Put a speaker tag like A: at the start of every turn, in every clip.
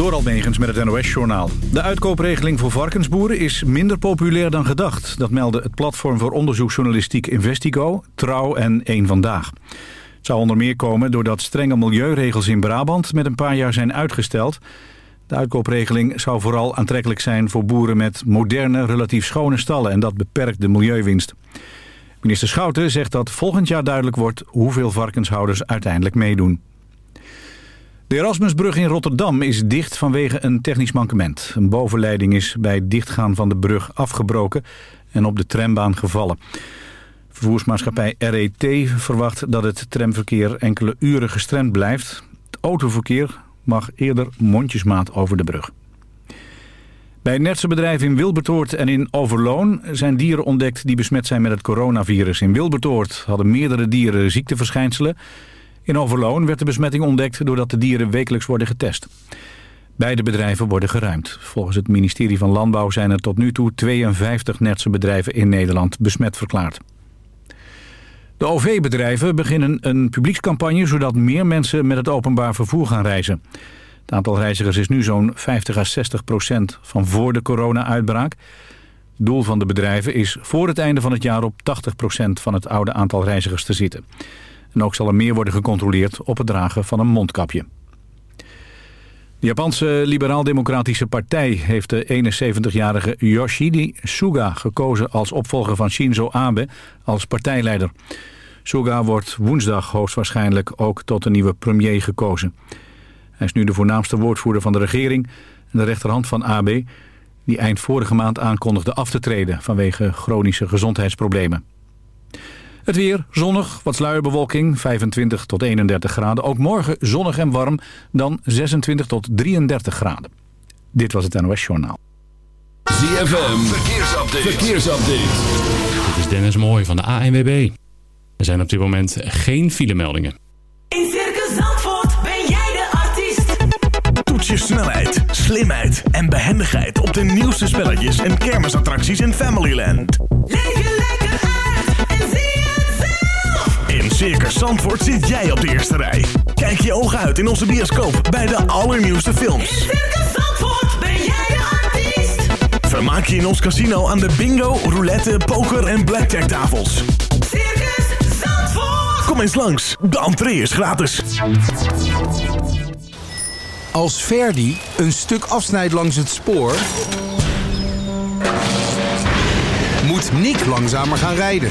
A: Door Almegens met het NOS-journaal. De uitkoopregeling voor varkensboeren is minder populair dan gedacht. Dat meldde het platform voor onderzoeksjournalistiek Investigo, Trouw en Eén Vandaag. Het zou onder meer komen doordat strenge milieuregels in Brabant met een paar jaar zijn uitgesteld. De uitkoopregeling zou vooral aantrekkelijk zijn voor boeren met moderne, relatief schone stallen en dat beperkt de milieuwinst. Minister Schouten zegt dat volgend jaar duidelijk wordt hoeveel varkenshouders uiteindelijk meedoen. De Erasmusbrug in Rotterdam is dicht vanwege een technisch mankement. Een bovenleiding is bij het dichtgaan van de brug afgebroken en op de trambaan gevallen. Vervoersmaatschappij RET verwacht dat het tramverkeer enkele uren gestremd blijft. Het autoverkeer mag eerder mondjesmaat over de brug. Bij een netse bedrijf in Wilbertoort en in Overloon zijn dieren ontdekt die besmet zijn met het coronavirus. In Wilbertoort hadden meerdere dieren ziekteverschijnselen. In Overloon werd de besmetting ontdekt doordat de dieren wekelijks worden getest. Beide bedrijven worden geruimd. Volgens het ministerie van Landbouw zijn er tot nu toe 52 netse bedrijven in Nederland besmet verklaard. De OV-bedrijven beginnen een publiekscampagne zodat meer mensen met het openbaar vervoer gaan reizen. Het aantal reizigers is nu zo'n 50 à 60 procent van voor de corona-uitbraak. Doel van de bedrijven is voor het einde van het jaar op 80 procent van het oude aantal reizigers te zitten. En ook zal er meer worden gecontroleerd op het dragen van een mondkapje. De Japanse Liberaal-Democratische Partij heeft de 71-jarige Yoshidi Suga gekozen als opvolger van Shinzo Abe als partijleider. Suga wordt woensdag hoogstwaarschijnlijk ook tot de nieuwe premier gekozen. Hij is nu de voornaamste woordvoerder van de regering en de rechterhand van Abe... die eind vorige maand aankondigde af te treden vanwege chronische gezondheidsproblemen. Het weer, zonnig, wat sluierbewolking, 25 tot 31 graden. Ook morgen zonnig en warm, dan 26 tot 33 graden. Dit was het NOS Journaal.
B: ZFM, verkeersupdate. verkeersupdate.
C: Dit is Dennis Mooij van de ANWB. Er zijn op dit moment geen filemeldingen.
D: In Circus Zandvoort ben jij de artiest.
E: Toets je snelheid, slimheid en behendigheid op de nieuwste spelletjes en kermisattracties in Familyland.
D: Leef
E: In Circus Zandvoort zit jij op de eerste rij. Kijk je ogen uit in onze bioscoop bij de allernieuwste
D: In
E: films.
D: Circus Zandvoort ben jij de artiest.
E: Vermaak je in ons casino aan de bingo, roulette, poker en blackjack tafels.
D: Circus Zandvoort.
E: Kom eens langs, de entree is gratis.
F: Als Verdi een stuk afsnijdt langs het spoor... moet Nick langzamer gaan rijden.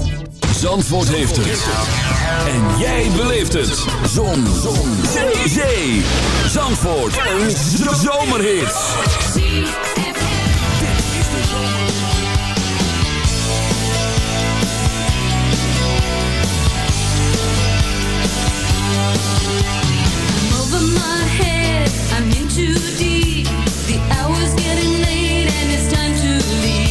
B: Zandvoort heeft het. En jij beleeft het. Zon. Zon. Zee. Zee. Zandvoort. Een zomerhit.
G: over my head. I'm in too deep. The hour's getting late and it's time to leave.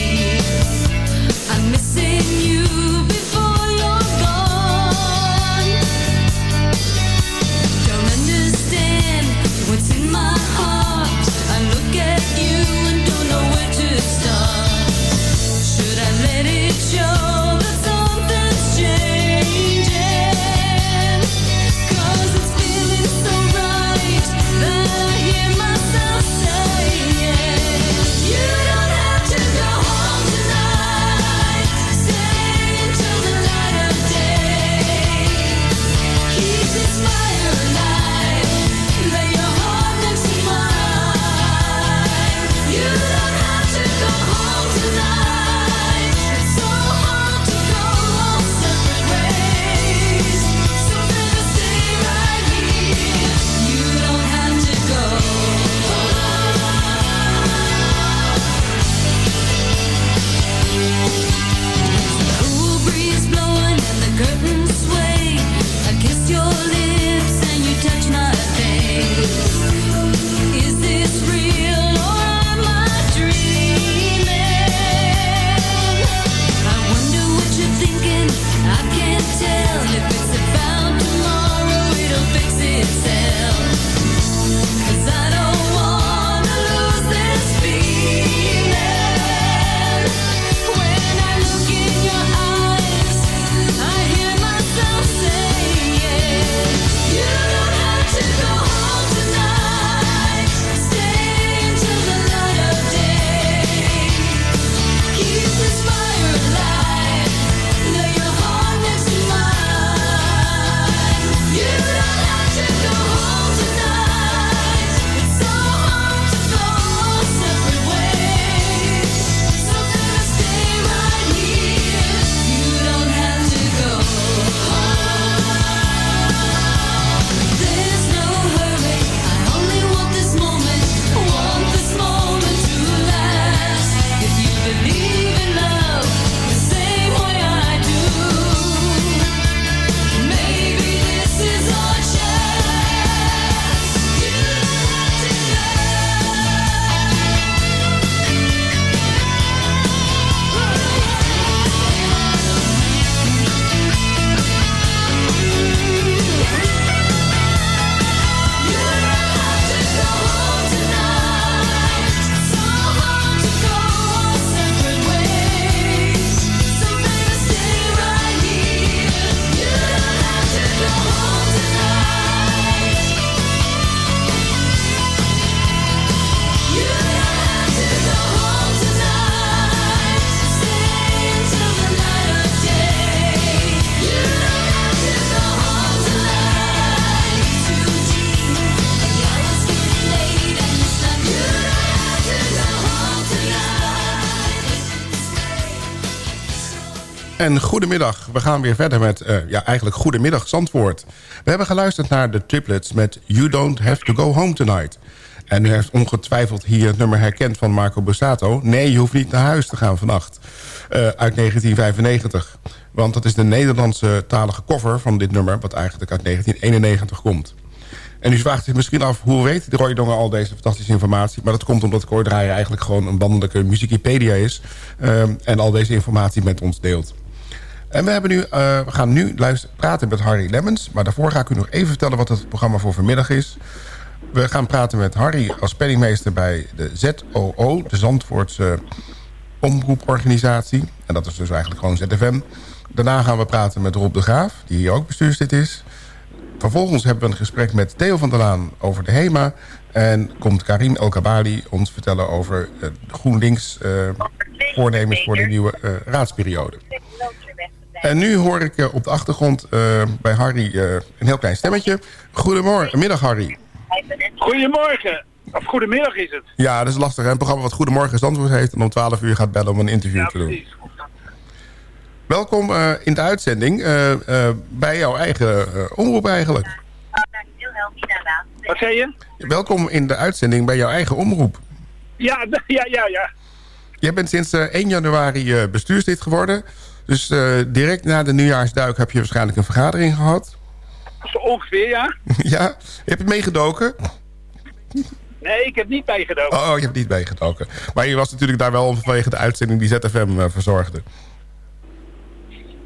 H: Goedemiddag. We gaan weer verder met, eh, ja, eigenlijk goedemiddag Zandvoort. We hebben geluisterd naar de triplets met You Don't Have To Go Home Tonight. En u heeft ongetwijfeld hier het nummer herkend van Marco Bussato. Nee, je hoeft niet naar huis te gaan vannacht. Eh, uit 1995. Want dat is de Nederlandse talige cover van dit nummer... wat eigenlijk uit 1991 komt. En u vraagt zich misschien af, hoe weet Roy Dongen al deze fantastische informatie? Maar dat komt omdat Roy Draaier eigenlijk gewoon een landelijke muziekpedia is... ehm, en al deze informatie met ons deelt. En we, hebben nu, eh, we gaan nu luisteren, praten met Harry Lemmens. Maar daarvoor ga ik u nog even vertellen wat het programma voor vanmiddag is. We gaan praten met Harry als penningmeester bij de ZOO, de Zandvoortse omroeporganisatie. En dat is dus eigenlijk gewoon ZFM. Daarna gaan we praten met Rob de Graaf, die hier ook bestuurslid is. Vervolgens hebben we een gesprek met Theo van der Laan over de HEMA. En komt Karim El Kabali ons vertellen over eh, GroenLinks eh, voornemens voor de nieuwe raadsperiode. En nu hoor ik eh, op de achtergrond eh, bij Harry eh, een heel klein stemmetje. Goedemorgen, middag Harry.
I: Goedemorgen. Of goedemiddag is het.
H: Ja, dat is lastig. Hè? Een programma wat Goedemorgen Zandvoort heet... en om 12 uur gaat bellen om een interview
I: Ja,
H: te doen.
I: precies.
H: Welkom in de uitzending bij jouw eigen omroep eigenlijk.
I: Wat zei je?
H: Welkom in de uitzending bij jouw eigen omroep.
I: Ja, ja, ja, ja.
H: Jij bent sinds eh, 1 januari bestuurslid geworden. Dus eh, direct na de nieuwjaarsduik heb je waarschijnlijk een vergadering gehad.
I: Zo ongeveer, ja.
H: ja, je hebt meegedoken.
I: Nee, ik heb niet meegedoken.
H: Oh, je hebt niet meegedoken. Maar je was natuurlijk daar wel vanwege de uitzending die ZFM eh, verzorgde.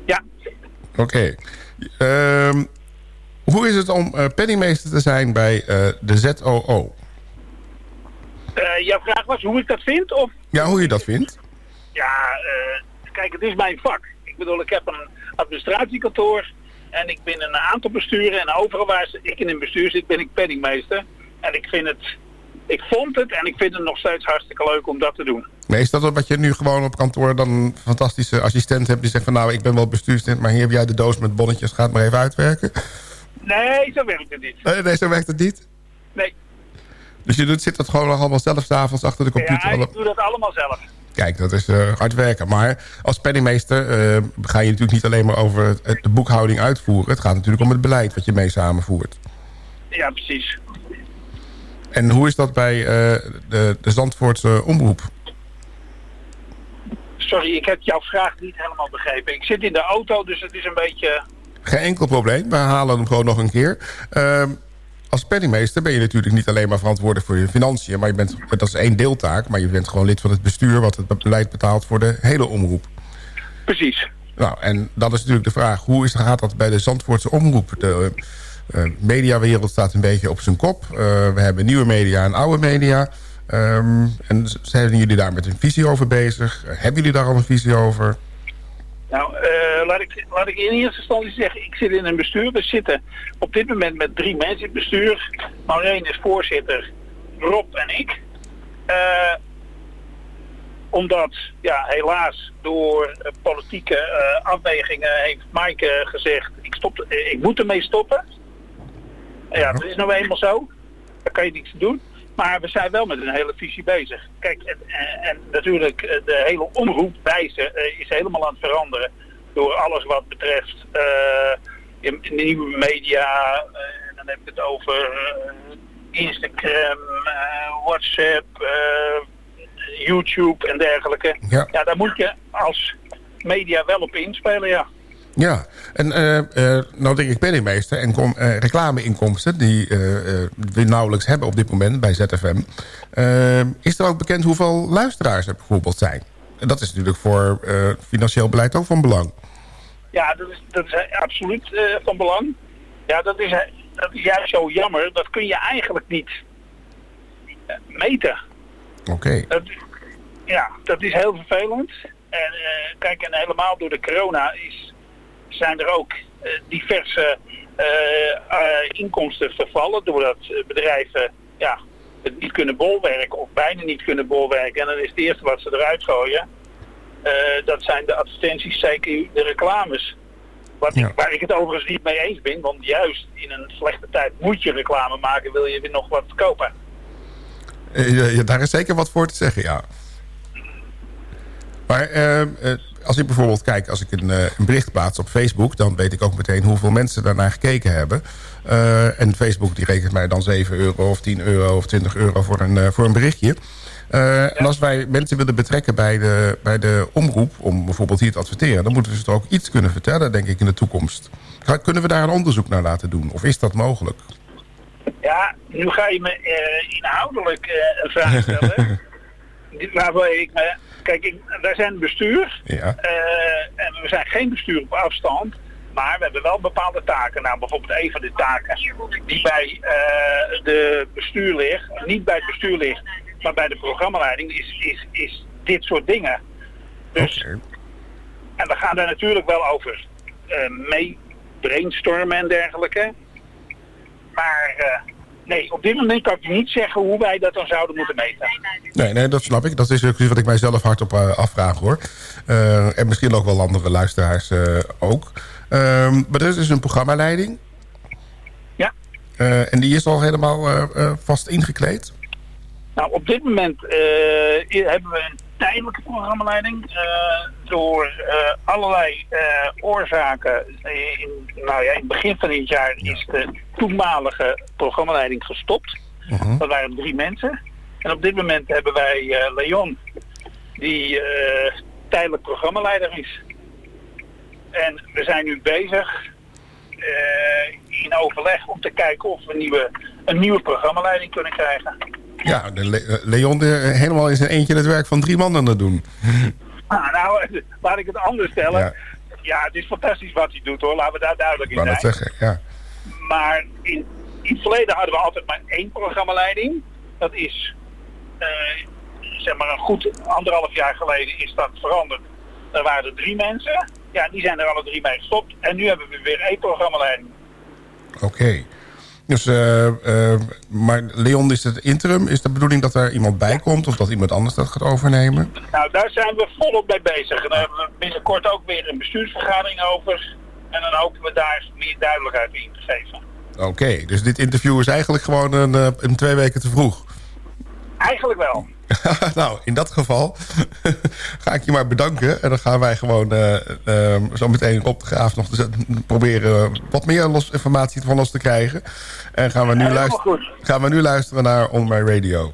I: Ja.
H: Oké. Ehm, hoe is het om eh, penningmeester te zijn bij de ZOO?
I: Eh, jouw vraag was hoe ik dat vind? Of,
H: Ja, hoe je dat vindt?
I: ja, kijk, het is mijn vak. Ik bedoel, ik heb een administratiekantoor en ik ben een aantal besturen. En overal waar ik in een bestuur zit, ben ik penningmeester. En ik vind het, ik vond het en ik vind het nog steeds hartstikke leuk om dat te doen.
H: Nee, is dat wat je nu gewoon op kantoor dan een fantastische assistent hebt... die zegt van nou, ik ben wel bestuurslid... maar hier heb jij de doos met bonnetjes, ga het maar even uitwerken?
I: Nee, zo werkt het niet.
H: Nee, nee zo werkt het niet.
I: Nee.
H: Dus je doet, zit dat gewoon nog allemaal zelf s'avonds achter de computer?
I: Ja, ik doe dat allemaal zelf.
H: Kijk, dat is eh, hard werken. Maar als penningmeester eh, ga je natuurlijk niet alleen maar over het, de boekhouding uitvoeren. Het gaat natuurlijk om het beleid wat je mee samenvoert.
I: Ja, precies.
H: En hoe is dat bij eh, de, de Zandvoortse omroep?
I: Sorry, ik heb jouw vraag niet helemaal begrepen. Ik zit in de auto, dus het is een beetje...
H: Geen enkel probleem. We halen hem gewoon nog een keer. Als penningmeester ben je natuurlijk niet alleen maar verantwoordelijk voor je financiën. Maar je bent, dat is één deeltaak. Maar je bent gewoon lid van het bestuur wat het beleid betaalt voor de hele omroep.
I: Precies.
H: Nou, en dan is natuurlijk de vraag, hoe is, gaat dat bij de Zandvoortse omroep? De eh, mediawereld staat een beetje op zijn kop. Eh, we hebben nieuwe media en oude media. Ehm, en zijn jullie daar met een visie over bezig? Hebben jullie daar al een visie over?
I: Nou, eh, laat, ik, laat ik in eerste instantie zeggen, ik zit in een bestuur. We zitten op dit moment met drie mensen in het bestuur. Maureen is voorzitter, Rob en ik. Eh, omdat, ja, helaas door eh, politieke afwegingen heeft Maaike gezegd, ik, stop, ik moet ermee stoppen. Ja, dat is nou eenmaal zo. Daar kan je niets doen. Maar we zijn wel met een hele visie bezig. Kijk, en, en, natuurlijk eh, de hele omroepwijze eh, is helemaal aan het veranderen. Door alles wat betreft eh, in, nieuwe media. en dan heb ik het over Instagram, WhatsApp, YouTube en dergelijke.
H: Ja.
I: ja, daar moet je als media wel op inspelen, ja.
H: Ja, en eh, eh, nou denk ik penningmeester en kom, eh, reclameinkomsten... die we nauwelijks hebben op dit moment bij ZFM... is er ook bekend hoeveel luisteraars er bijvoorbeeld zijn? En dat is natuurlijk voor financieel beleid ook van belang.
I: Ja, dat is, dat is absoluut van belang. Ja, dat is, dat is juist zo jammer. Dat kun je eigenlijk niet meten.
H: Oké.
I: Ja, dat is heel vervelend. En kijk, en helemaal door de corona is, zijn er ook eh, diverse eh, eh, inkomsten vervallen. Doordat bedrijven ja, het niet kunnen bolwerken of bijna niet kunnen bolwerken. En dan is het eerste wat ze eruit gooien. dat zijn de advertenties, zeker de reclames. Wat
H: Ja.
I: ik, waar ik het overigens niet mee eens ben. Want juist in een slechte tijd moet je reclame maken. Wil je weer nog wat kopen.
H: Ja, daar is zeker wat voor te zeggen, ja. Maar eh, eh, als ik bijvoorbeeld kijk, als ik een, eh, een bericht plaats op Facebook... dan weet ik ook meteen hoeveel mensen daarnaar gekeken hebben. Eh, en Facebook die rekent mij dan 7 euro of 10 euro of 20 euro voor een, eh, voor een berichtje. En als wij mensen willen betrekken bij de, bij de omroep... om bijvoorbeeld hier te adverteren... dan moeten we ze toch ook iets kunnen vertellen, denk ik, in de toekomst. Kunnen we daar een onderzoek naar laten doen? Of is dat mogelijk?
I: Ja, nu ga je me inhoudelijk een vraag stellen. Waarbij ik me... Kijk, ik, wij zijn bestuur.
H: Ja.
I: eh, en we zijn geen bestuur op afstand. Maar we hebben wel bepaalde taken. Nou, bijvoorbeeld een van de taken die bij eh, de bestuur ligt. Niet bij het bestuur ligt, maar bij de programmaleiding is, is, is dit soort dingen. Dus, en we gaan daar natuurlijk wel over eh, mee brainstormen en dergelijke. Maar nee, op dit moment kan ik niet zeggen hoe wij dat dan zouden moeten meten.
H: Nee, nee, dat snap ik. Dat is ook iets wat ik mijzelf hardop uh, afvraag, hoor. Uh, en misschien ook wel andere luisteraars uh, ook. Ehm, maar er is dus een programmaleiding.
I: Ja.
H: Uh, en die is al helemaal uh, vast ingekleed?
I: Nou, op dit moment hebben we een tijdelijke programmaleiding. door allerlei oorzaken. In, nou ja, in het begin van dit jaar is de toenmalige programmaleiding gestopt.
H: Mhm.
I: -huh. Dat waren drie mensen. En op dit moment hebben wij Leon, die tijdelijk programmaleider is. En we zijn nu bezig in overleg om te kijken of we nieuwe, een nieuwe programmaleiding kunnen krijgen.
H: Ja, de Le Leon de, helemaal in zijn eentje het werk van drie mannen aan het doen.
I: Ah, nou, laat ik het anders stellen. Ja. ja. het is fantastisch wat hij doet hoor, laten we daar duidelijk in zijn.
H: zeggen, ja.
I: Maar in, in het verleden hadden we altijd maar één programmaleiding. Dat is, uh, zeg maar een goed anderhalf jaar geleden is dat veranderd. Er waren er drie mensen. Ja, die zijn er alle drie mee gestopt. En nu hebben we weer één programmaleiding.
H: Oké. Okay. Dus, uh, uh, maar Leon, is het interim? Is de bedoeling dat er iemand bij komt of dat iemand anders dat gaat overnemen?
I: Nou, daar zijn we volop mee bezig. En daar hebben we binnenkort ook weer een bestuursvergadering over. En dan hopen we daar meer duidelijkheid in te geven.
H: Oké, okay, dus dit interview is eigenlijk gewoon een, uh, een twee weken te vroeg.
I: Eigenlijk wel.
H: nou, in dat geval ga ik je maar bedanken. En dan gaan wij gewoon uh, uh, zo meteen op de graaf nog proberen wat meer los informatie van ons te krijgen. En gaan we nu, luisteren, gaan we nu luisteren naar On My Radio.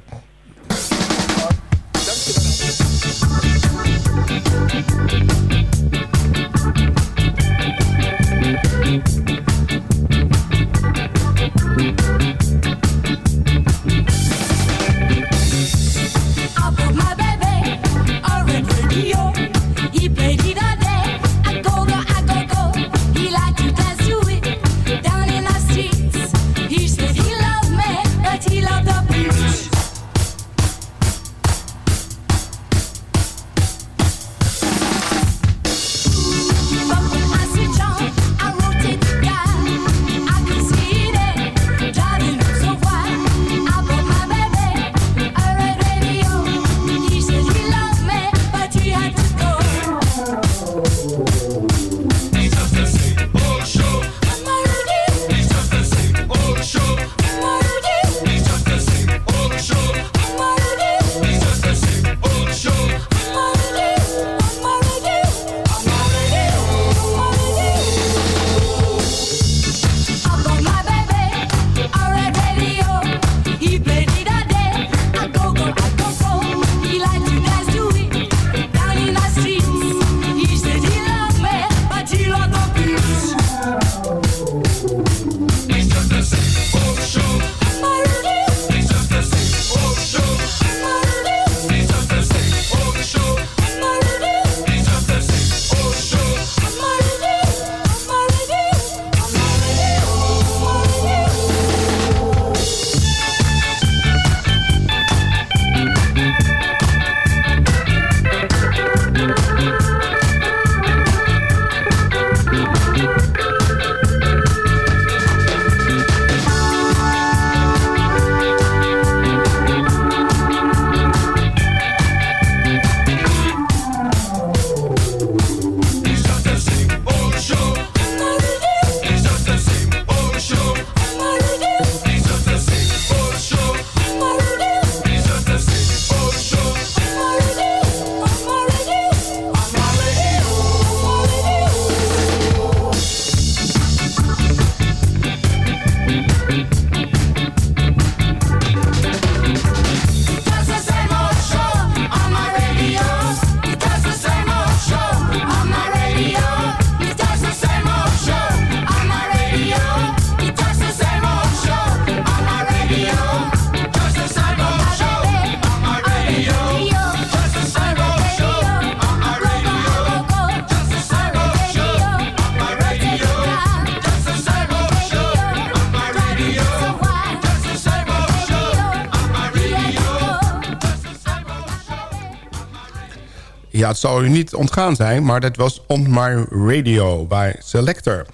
H: Het zal u niet ontgaan zijn, maar dat was On My Radio bij Selector.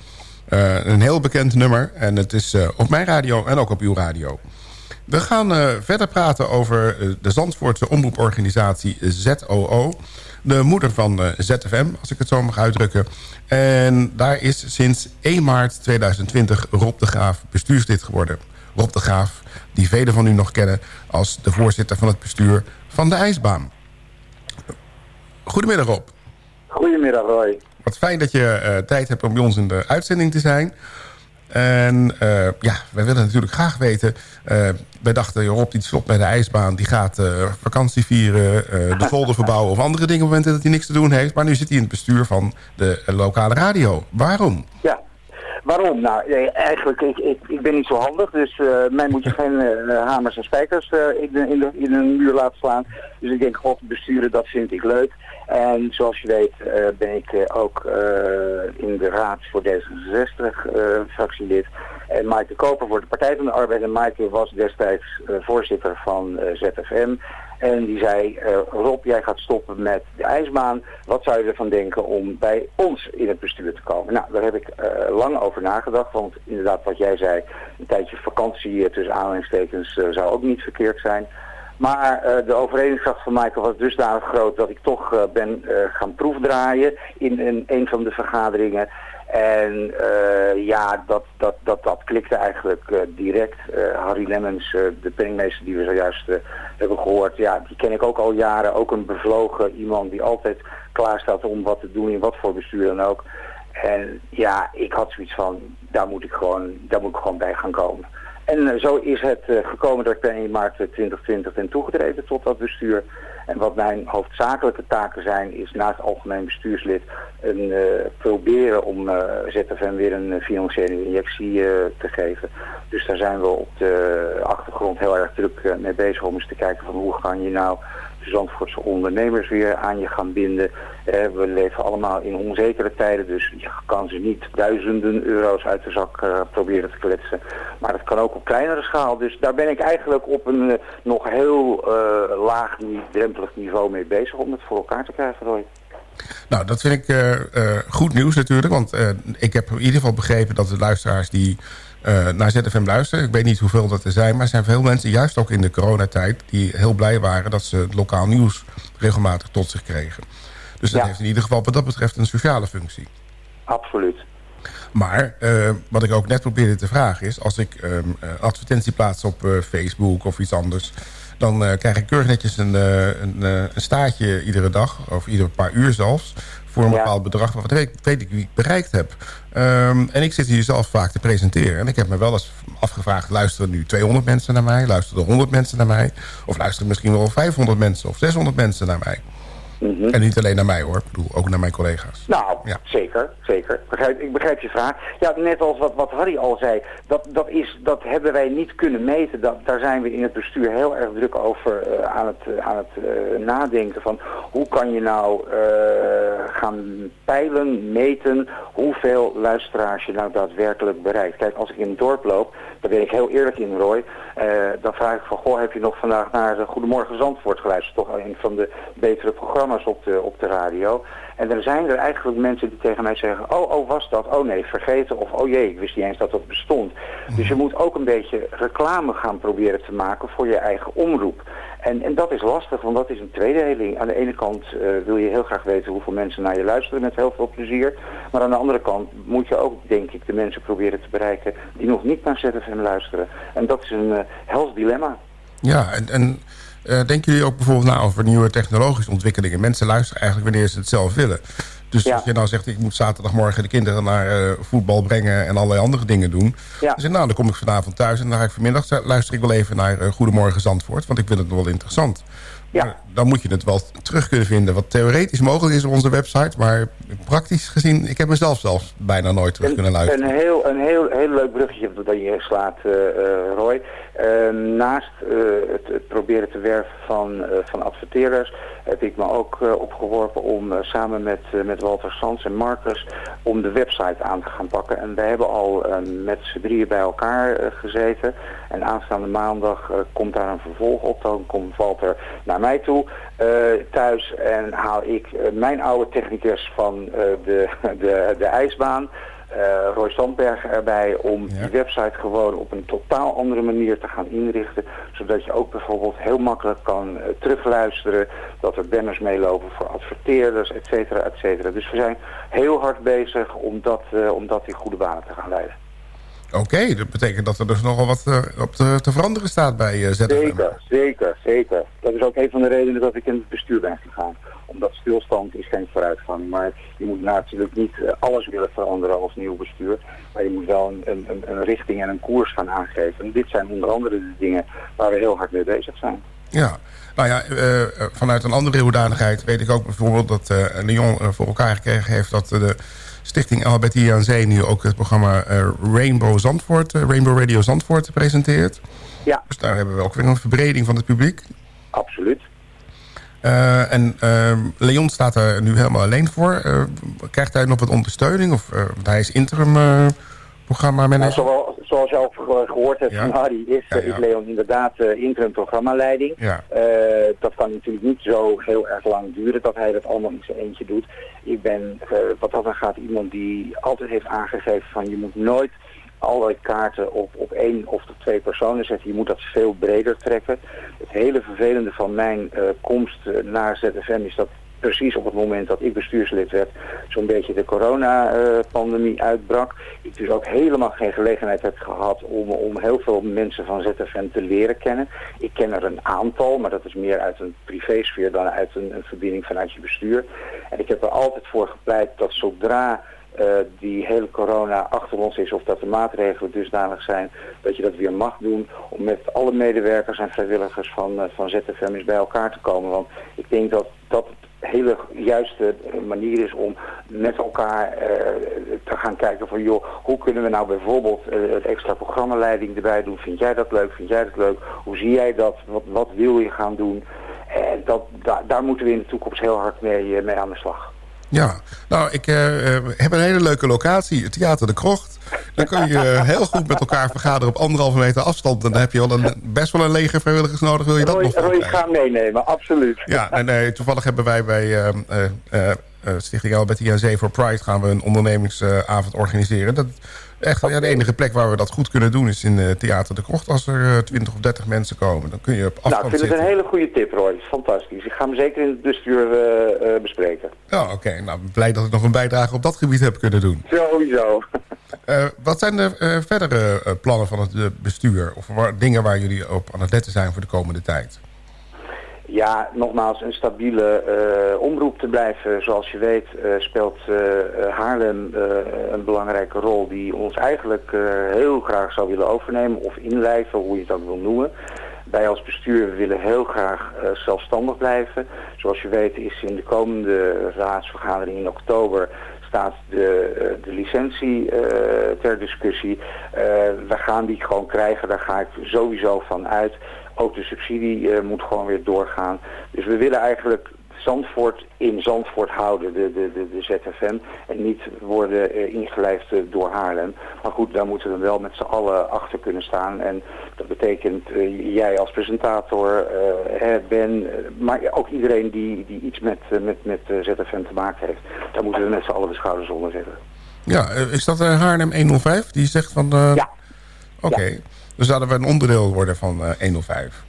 H: Eh, een heel bekend nummer en het is eh, op mijn radio en ook op uw radio. We gaan eh, verder praten over de Zandvoortse omroeporganisatie ZOO. De moeder van ZFM, als ik het zo mag uitdrukken. En daar is sinds 1 maart 2020 Rob de Graaf bestuurslid geworden. Rob de Graaf, die velen van u nog kennen als de voorzitter van het bestuur van de IJsbaan. Goedemiddag Rob.
J: Goedemiddag Roy.
H: Wat fijn dat je eh, tijd hebt om bij ons in de uitzending te zijn. En eh, ja, wij willen natuurlijk graag weten... eh, wij dachten, Rob die stopt bij de ijsbaan... die gaat vakantie vieren, de folder verbouwen... of andere dingen op het moment dat hij niks te doen heeft. Maar nu zit hij in het bestuur van de lokale radio. Waarom?
J: Ja. Waarom? Nou, eigenlijk, ik, ik, ik ben niet zo handig, dus mij moet je geen hamers en spijkers in, in, de, in een muur laten slaan. Dus ik denk, god, besturen, dat vind ik leuk. En zoals je weet eh, ben ik eh, ook eh, in de raad voor D66 eh, fractielid. En Maaike Koper voor de Partij van de Arbeid. En Maaike was destijds voorzitter van ZFM. En die zei, Rob, jij gaat stoppen met de ijsbaan. Wat zou je ervan denken om bij ons in het bestuur te komen? Nou, daar heb ik lang over nagedacht. Want inderdaad, wat jij zei, een tijdje vakantie tussen aanhalingstekens zou ook niet verkeerd zijn. Maar eh, de overredingskracht van Michael was dusdanig groot dat ik toch eh, ben eh, gaan proefdraaien in een, een van de vergaderingen. En ja, dat, dat, dat, dat klikte eigenlijk direct. Harry Lemmens, de penningmeester die we zojuist hebben gehoord, ja, die ken ik ook al jaren. Ook een bevlogen iemand die altijd klaar staat om wat te doen in wat voor bestuur dan ook. En ja, ik had zoiets van, daar moet ik gewoon, daar moet ik gewoon bij gaan komen. En eh, zo is het eh, gekomen dat ik per 1 maart 2020 ben toegetreden tot dat bestuur. En wat mijn hoofdzakelijke taken zijn, is naast algemeen bestuurslid een, eh, proberen om eh, ZFM weer een eh, financiële injectie eh, te geven. Dus daar zijn we op de achtergrond heel erg druk eh, mee bezig om eens te kijken van hoe kan je nou Zandvoortse ondernemers weer aan je gaan binden. Eh, we leven allemaal in onzekere tijden, dus je kan ze niet duizenden euro's uit de zak eh, proberen te kletsen. Maar dat kan ook op kleinere schaal. Dus daar ben ik eigenlijk op een eh, nog heel eh, laag, drempelig niveau mee bezig om het voor elkaar te krijgen, Roy.
H: Nou, dat vind ik goed nieuws natuurlijk. Want ik heb in ieder geval begrepen dat de luisteraars die eh, naar ZFM luisteren... ik weet niet hoeveel dat er zijn... maar er zijn veel mensen, juist ook in de coronatijd... die heel blij waren dat ze het lokaal nieuws regelmatig tot zich kregen. Dus dat
J: Ja.
H: heeft in ieder geval wat dat betreft een sociale functie.
J: Absoluut.
H: Maar eh, wat ik ook net probeerde te vragen is... als ik ehm, eh, advertentie plaats op Facebook of iets anders... dan krijg ik keurig netjes een, een, een staartje iedere dag... of ieder paar uur zelfs... voor een bepaald bedrag. Wat weet, weet ik wie ik bereikt heb. Ehm, en ik zit hier zelf vaak te presenteren. En ik heb me wel eens afgevraagd... luisteren nu 200 mensen naar mij? Luisteren er 100 mensen naar mij? Of luisteren misschien wel 500 mensen of 600 mensen naar mij?
J: Mhm.
H: En niet alleen naar mij hoor. Ik bedoel, ook naar mijn collega's.
J: Nou,
H: Ja.
J: zeker, zeker. Ik begrijp je vraag. Ja, net als wat, wat Harry al zei, dat, dat, is, dat hebben wij niet kunnen meten. Dat, daar zijn we in het bestuur heel erg druk over eh, aan het, eh, aan het eh, nadenken van hoe kan je nou gaan peilen, meten hoeveel luisteraars je nou daadwerkelijk bereikt. Kijk, als ik in het dorp loop, daar ben ik heel eerlijk in Roy, dan vraag ik van, goh, heb je nog vandaag naar de Goedemorgen Zandvoort geluisterd? Toch een van de betere programma's op de, op de radio. En er zijn er eigenlijk mensen die tegen mij zeggen, oh, oh, was dat? Oh nee, vergeten. Of oh jee, ik wist niet eens dat dat bestond. Dus je moet ook een beetje reclame gaan proberen te maken voor je eigen omroep. En, en dat is lastig, want dat is een tweedeling. Aan de ene kant eh, wil je heel graag weten hoeveel mensen naar je luisteren met heel veel plezier. Maar aan de andere kant moet je ook, denk ik, de mensen proberen te bereiken die nog niet naar ZFM luisteren. En dat is een hels dilemma.
H: Ja, en, en denken jullie ook bijvoorbeeld na over nieuwe technologische ontwikkelingen? Mensen luisteren eigenlijk wanneer ze het zelf willen. Dus
J: Ja.
H: als je nou zegt, ik moet zaterdagmorgen de kinderen naar eh, voetbal brengen en allerlei andere dingen doen.
J: Ja.
H: Dan zeg ik, nou, dan kom ik vanavond thuis en dan ga ik vanmiddag zu- luister ik wel even naar eh, Goedemorgen Zandvoort. Want ik vind het wel interessant.
J: Ja.
H: Maar dan moet je het wel terug kunnen vinden. Wat theoretisch mogelijk is op onze website. Maar praktisch gezien, ik heb mezelf zelfs bijna nooit terug kunnen luisteren.
J: Een heel, een heel, heel leuk bruggetje dat je slaat, eh, eh, Roy. Eh, naast het, het proberen te werven van, van adverteerders heb ik me ook opgeworpen om samen met, met Walter Sands en Marcus om de website aan te gaan pakken. En wij hebben al met z'n drieën bij elkaar gezeten. En aanstaande maandag komt daar een vervolg op. Dan komt Walter naar mij toe eh, thuis en haal ik eh, mijn oude technicus van eh, de, de, de ijsbaan, eh, Roy Sandberg erbij, om die website gewoon op een totaal andere manier te gaan inrichten. Zodat je ook bijvoorbeeld heel makkelijk kan terugluisteren, dat er banners meelopen voor adverteerders, et cetera, et cetera. Dus we zijn heel hard bezig om dat, om dat in goede banen te gaan leiden.
H: Oké, dat betekent dat er dus nogal wat eh, op te, te veranderen staat bij ZFM.
J: Zeker, zeker, zeker. Dat is ook een van de redenen dat ik in het bestuur ben gegaan. Omdat stilstand is geen vooruitgang. Maar je moet natuurlijk niet eh, alles willen veranderen als nieuw bestuur. Maar je moet wel een, een, een- richting en een koers gaan aangeven. En dit zijn onder andere de dingen waar we heel hard mee bezig zijn.
H: Ja, nou ja, vanuit een andere hoedanigheid weet ik ook bijvoorbeeld dat eh Lyon voor elkaar gekregen heeft dat de Stichting Albertia aan Zee nu ook het programma eh, Rainbow Zandvoort, eh, Rainbow Radio Zandvoort presenteert.
J: Ja.
H: Dus daar hebben we ook weer een verbreding van het publiek.
J: Absoluut.
H: Eh, en eh, Leon staat er nu helemaal alleen voor. Eh, krijgt hij nog wat ondersteuning? Of, want hij is interim programma
J: Nou,
H: manager.
J: Zoals, je al ge- gehoord hebt van Harry, is,
H: Ja, ja.
J: is Leon inderdaad eh, interim programmaleiding.
H: Ja.
J: Eh, dat kan natuurlijk niet zo heel erg lang duren dat hij dat allemaal in zijn eentje doet. Ik ben, eh, wat dat dan gaat, iemand die altijd heeft aangegeven van je moet nooit allerlei kaarten op, op één of twee personen zetten. Je moet dat veel breder trekken. Het hele vervelende van mijn eh, komst eh, naar ZFM is dat precies op het moment dat ik bestuurslid werd, zo'n beetje de coronapandemie uitbrak. Ik dus ook helemaal geen gelegenheid heb gehad om, om heel veel mensen van ZFM te leren kennen. Ik ken er een aantal, maar dat is meer uit een privésfeer dan uit een, verbinding vanuit je bestuur. En ik heb er altijd voor gepleit dat zodra eh, die hele corona achter ons is of dat de maatregelen dusdanig zijn dat je dat weer mag doen om met alle medewerkers en vrijwilligers van, eh, van ZFM eens bij elkaar te komen. Want ik denk dat dat hele juiste eh, manier is om met elkaar eh, te gaan kijken van joh, hoe kunnen we nou bijvoorbeeld eh, het extra programmaleiding erbij doen? Vind jij dat leuk? Vind jij dat leuk? Hoe zie jij dat? Wat, wat wil je gaan doen? En dat, da- daar moeten we in de toekomst heel hard mee, mee aan de slag.
H: Ja, nou, ik heb een hele leuke locatie, het Theater de Krocht. Dan kun je heel goed met elkaar vergaderen op anderhalve meter afstand. Dan heb je wel een, best wel een leger vrijwilligers nodig. Wil je dat
J: Roy,
H: nog
J: Roy, ik
H: elkaar?
J: ga meenemen, absoluut.
H: Ja, en eh, toevallig hebben wij bij eh, eh, Stichting Albertia aan Zee voor Pride... gaan we een ondernemingsavond organiseren. Dat, echt ja, de enige plek waar we dat goed kunnen doen is in Theater de Krocht. Als er eh, 20 of 30 mensen komen, dan kun je op afstand
J: Nou, ik vind het een hele goede tip, Roy. Fantastisch. Ik ga hem zeker in het bestuur eh, bespreken.
H: Ja, oké. Nou, blij dat ik nog een bijdrage op dat gebied heb kunnen doen.
J: Sowieso.
H: Eh, wat zijn de eh, verdere eh, plannen van het bestuur? Of dingen waar jullie op aan het letten zijn voor de komende tijd?
J: Ja, nogmaals, een stabiele omroep te blijven. Zoals je weet speelt Haarlem een belangrijke rol die ons eigenlijk heel graag zou willen overnemen of inlijven, hoe je het ook wil noemen. Wij als bestuur willen heel graag zelfstandig blijven. Zoals je weet is in de komende raadsvergadering in oktober de, eh, de licentie eh, ter discussie. Eh, we gaan die gewoon krijgen, daar ga ik sowieso van uit. Ook de subsidie moet gewoon weer doorgaan. Dus we willen eigenlijk Zandvoort in Zandvoort houden, de, de, de, de ZFM. En niet worden eh, ingelijfd eh, door Haarlem. Maar goed, daar moeten we wel met z'n allen achter kunnen staan. En dat betekent eh, jij als presentator, Ben, maar ook iedereen die, die iets met, met, met ZFM te maken heeft. Daar moeten we met z'n allen de schouders onder zetten.
H: Ja, is dat Haarlem 105? Die zegt van...
J: Ja.
H: Oké, dus zouden we een onderdeel worden van eh, 105?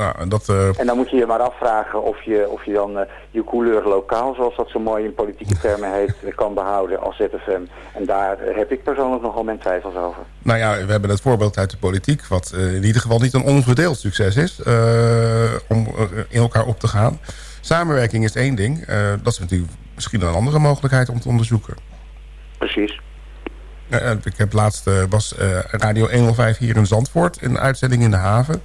H: Nou, en dat... eh,
J: En dan moet je je maar afvragen of je, of je dan eh, je couleur lokaal, zoals dat zo mooi in politieke termen heet, kan behouden als ZFM. En daar heb ik persoonlijk nogal mijn twijfels over.
H: Nou ja, we hebben het voorbeeld uit de politiek... wat eh, in ieder geval niet een onverdeeld succes is... om in elkaar op te gaan. Samenwerking is één ding. dat is natuurlijk misschien een andere mogelijkheid om te onderzoeken.
J: Precies.
H: Ik heb laatst was Radio 105 hier in Zandvoort... een uitzending in de haven.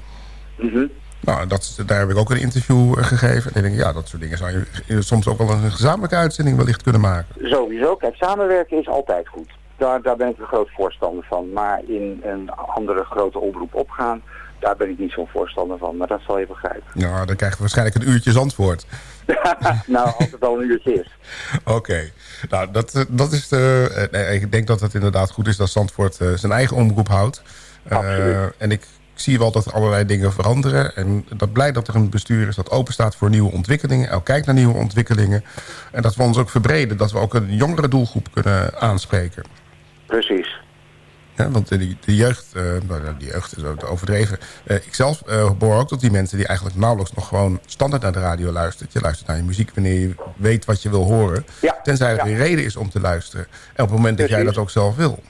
J: Mhm.
H: Nou, dat, daar heb ik ook een interview eh, gegeven. En ik denk, ja, dat soort dingen zou je eh, soms ook wel een gezamenlijke uitzending wellicht kunnen maken.
J: Sowieso. Kijk, samenwerken is altijd goed. Daar, daar ben ik een groot voorstander van. Maar in een andere grote omroep opgaan, daar ben ik niet zo'n voorstander van. Maar dat zal je begrijpen.
H: Nou, dan krijgen we waarschijnlijk een uurtje Zandvoort.
J: nou, als het al een uurtje is.
H: Oké, nou dat, eh, dat is de. nee, ik denk dat het inderdaad goed is dat Zandvoort zijn eigen omroep houdt.
J: Absoluut.
H: en ik zie wel dat er allerlei dingen veranderen. En dat blij dat er een bestuur is dat open staat voor nieuwe ontwikkelingen. Ook kijkt naar nieuwe ontwikkelingen. En dat we ons ook verbreden. Dat we ook een jongere doelgroep kunnen aanspreken.
K: Precies.
H: Ja, want de, de jeugd, nou, ja, die jeugd is ook overdreven. Eh, ik zelf eh, behoor ook tot die mensen die eigenlijk nauwelijks nog gewoon standaard naar de radio luistert. Je luistert naar je muziek wanneer je weet wat je wil horen. tenzij er een reden is om te luisteren. En op het moment dat jij dat ook zelf wil.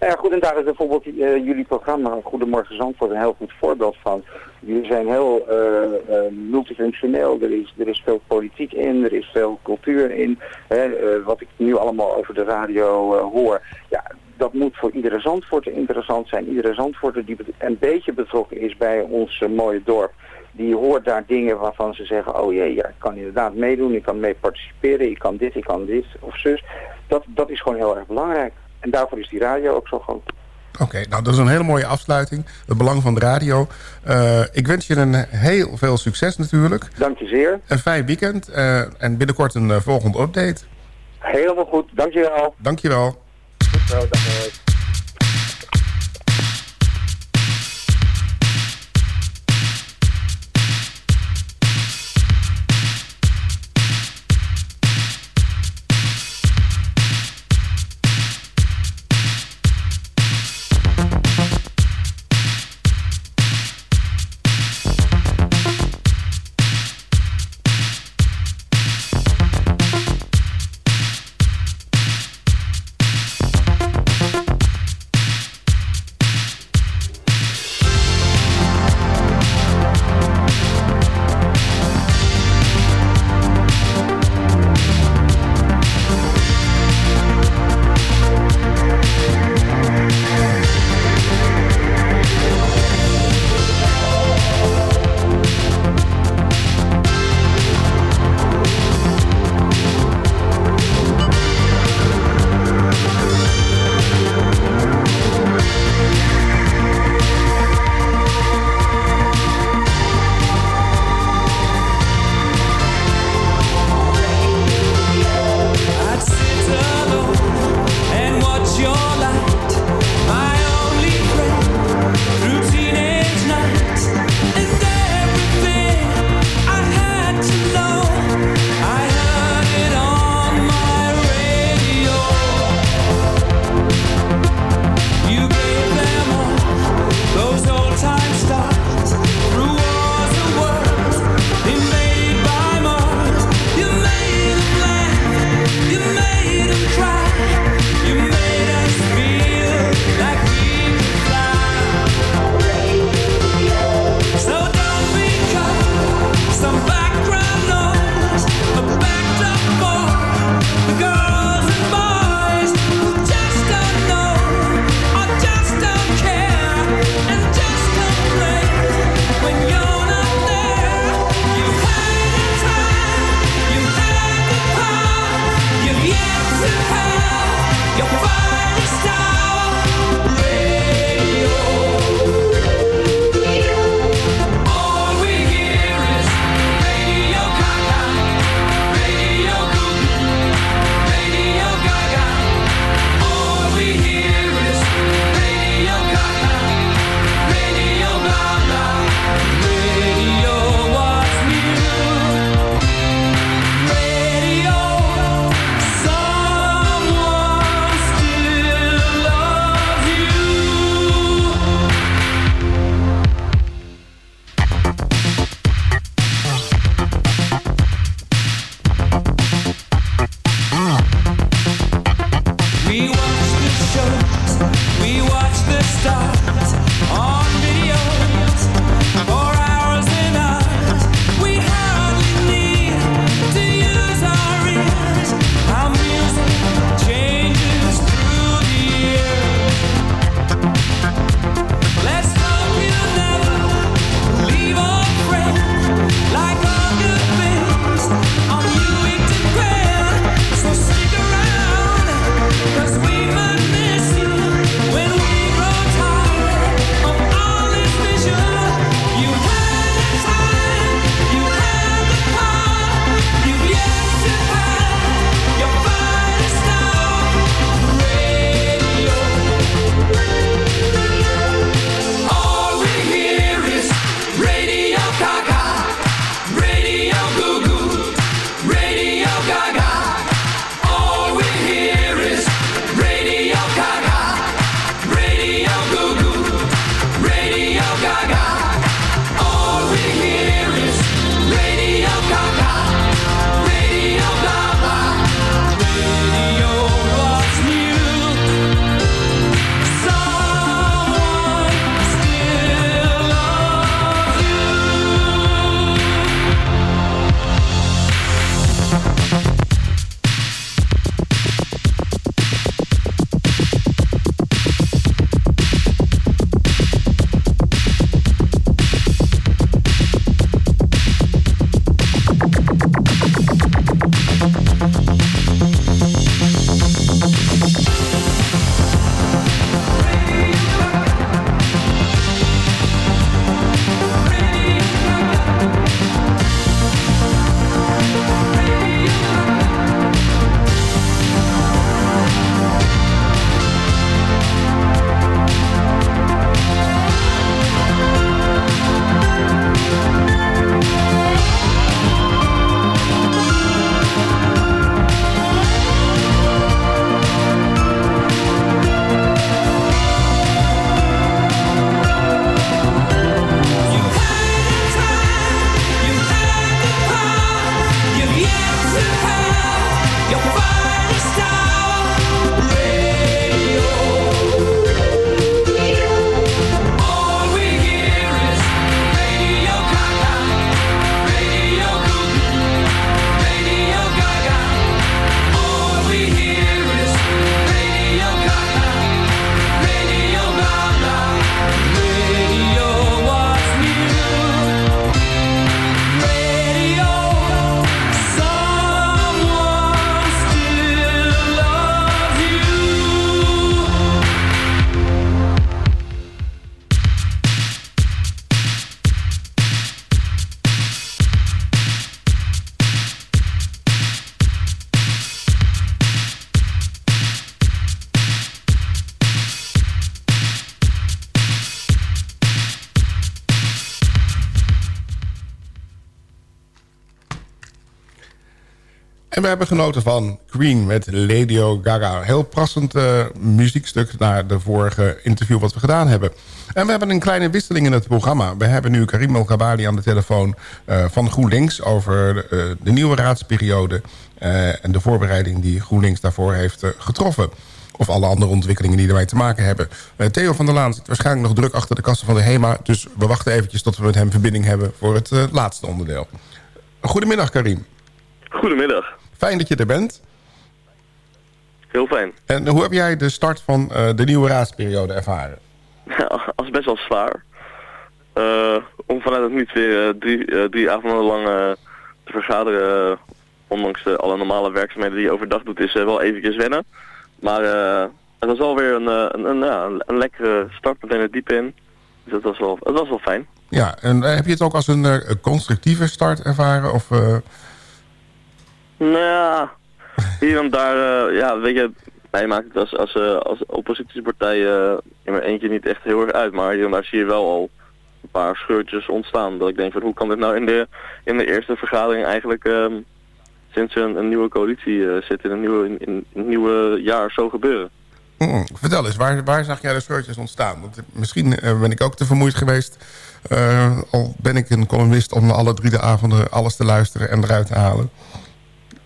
K: Ja, goed, en daar is bijvoorbeeld eh, jullie programma Goedemorgen Zandvoort een heel goed voorbeeld van. Jullie zijn heel eh, eh, multifunctioneel, er is, er is veel politiek in, er is veel cultuur in. Hè, eh, wat ik nu allemaal over de radio eh, hoor, ja, dat moet voor iedere Zandvoorter interessant zijn. Iedere Zandvoorter die een beetje betrokken is bij ons eh, mooie dorp, die hoort daar dingen waarvan ze zeggen, oh jee, ja, ik kan inderdaad meedoen, ik kan mee participeren, ik kan dit, ik kan dit of zus. Dat, dat is gewoon heel erg belangrijk. En daarvoor is die radio ook zo groot.
H: Oké, nou dat is een hele mooie afsluiting. Het belang van de radio. Eh, ik wens je een heel veel succes natuurlijk.
K: Dank je zeer.
H: Een fijn weekend. eh, en binnenkort een eh, volgende update.
K: Helemaal goed, dankjewel.
H: Dankjewel.
K: Goed zo, dankjewel.
L: We
H: hebben genoten van Queen met Lady Gaga. Heel passend eh, muziekstuk naar de vorige interview wat we gedaan hebben. En we hebben een kleine wisseling in het programma. We hebben nu Karim El aan de telefoon eh, van GroenLinks... over eh, de nieuwe raadsperiode en de voorbereiding die GroenLinks daarvoor heeft getroffen. Of alle andere ontwikkelingen die ermee te maken hebben. Theo van der Laan zit waarschijnlijk nog druk achter de kassen van de HEMA... dus we wachten eventjes tot we met hem verbinding hebben voor het laatste onderdeel. Goedemiddag Karim.
M: Goedemiddag.
H: Fijn dat je er bent.
M: Heel fijn.
H: En hoe heb jij de start van eh, de nieuwe raadsperiode ervaren?
M: Als best wel zwaar. Eh, om vanuit het niets weer eh, drie, drie avonden lang te vergaderen, ondanks alle normale werkzaamheden die je overdag doet, is wel eventjes wennen. Maar het was alweer een, eh, een, een, ja, een, een lekkere start meteen het diepe in. Dus dat was wel, het was wel fijn.
H: Ja, en heb je het ook als een, een constructieve start ervaren? Of,
M: Nou ja, hier en daar, eh, ja, weet je, wij maken het als, als, eh, als oppositiepartij eh, in mijn eentje niet echt heel erg uit. Maar hier en daar zie je wel al een paar scheurtjes ontstaan. Dat ik denk van hoe kan dit nou in de, in de eerste vergadering eigenlijk ehm, sinds een, een nieuwe coalitie zit in een, nieuwe, in, een nieuwe jaar zo gebeuren.
H: vertel eens, waar, waar zag jij de scheurtjes ontstaan? Want misschien ben ik ook te vermoeid geweest. al ben ik een columnist om alle drie de avonden alles te luisteren en eruit te halen.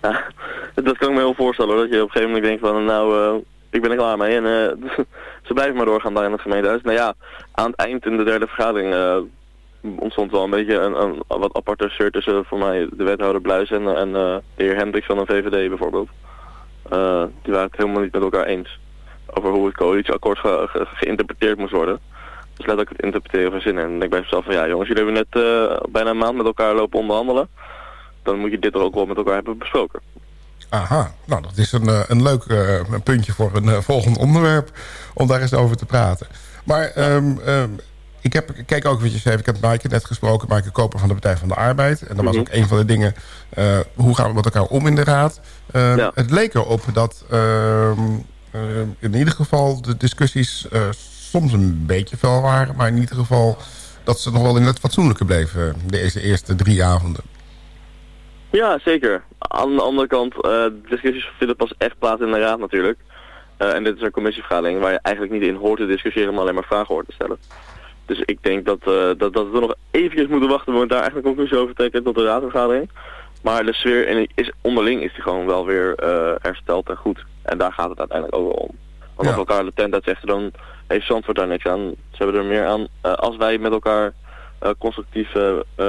M: Ja, dat kan ik me heel voorstellen hoor, dat je op een gegeven moment denkt van nou, eh, ik ben er klaar mee. En eh, ze blijven maar doorgaan daar in het gemeentehuis. Nou ja, aan het eind in de derde vergadering eh, ontstond wel een beetje een, een wat aparte shirt tussen voor mij de wethouder Bluis en, en de heer Hendricks van de VVD bijvoorbeeld. Die waren het helemaal niet met elkaar eens over hoe het coalitieakkoord ge- ge- geïnterpreteerd moest worden. Dus laat ik het interpreteren van zin in. En ik bij mezelf van ja jongens, jullie hebben net bijna een maand met elkaar lopen onderhandelen. Dan moet je dit er ook wel met elkaar hebben besproken.
H: Aha, nou dat is een, eh, een leuk eh, puntje voor een eh, volgend onderwerp om daar eens over te praten. Maar ehm, ehm, ik, heb, ik kijk ook eventjes even, ik heb Maaike net gesproken, Maaike Koper van de Partij van de Arbeid. En dat was
M: Mhm.
H: ook een van de dingen, hoe gaan we met elkaar om in de raad? Ehm, Het leek erop dat in ieder geval de discussies soms een beetje fel waren, maar in ieder geval dat ze nog wel in het fatsoenlijke bleven deze eerste drie avonden.
M: Ja, zeker. Aan de andere kant, eh, de discussies vinden pas echt plaats in de raad natuurlijk. Eh, en dit is een commissievergadering waar je eigenlijk niet in hoort te discussiëren, maar alleen maar vragen hoort te stellen. Dus ik denk dat, eh, dat, dat we nog eventjes moeten wachten we daar eigenlijk een conclusie over trekken tot de raadsvergadering. Maar de sfeer in- is, onderling is die gewoon wel weer hersteld en goed. En daar gaat het uiteindelijk ook wel om. Want als we elkaar de tent uitzeggen, dan heeft Zandvoort daar niks aan. Ze hebben er meer aan als wij met elkaar constructief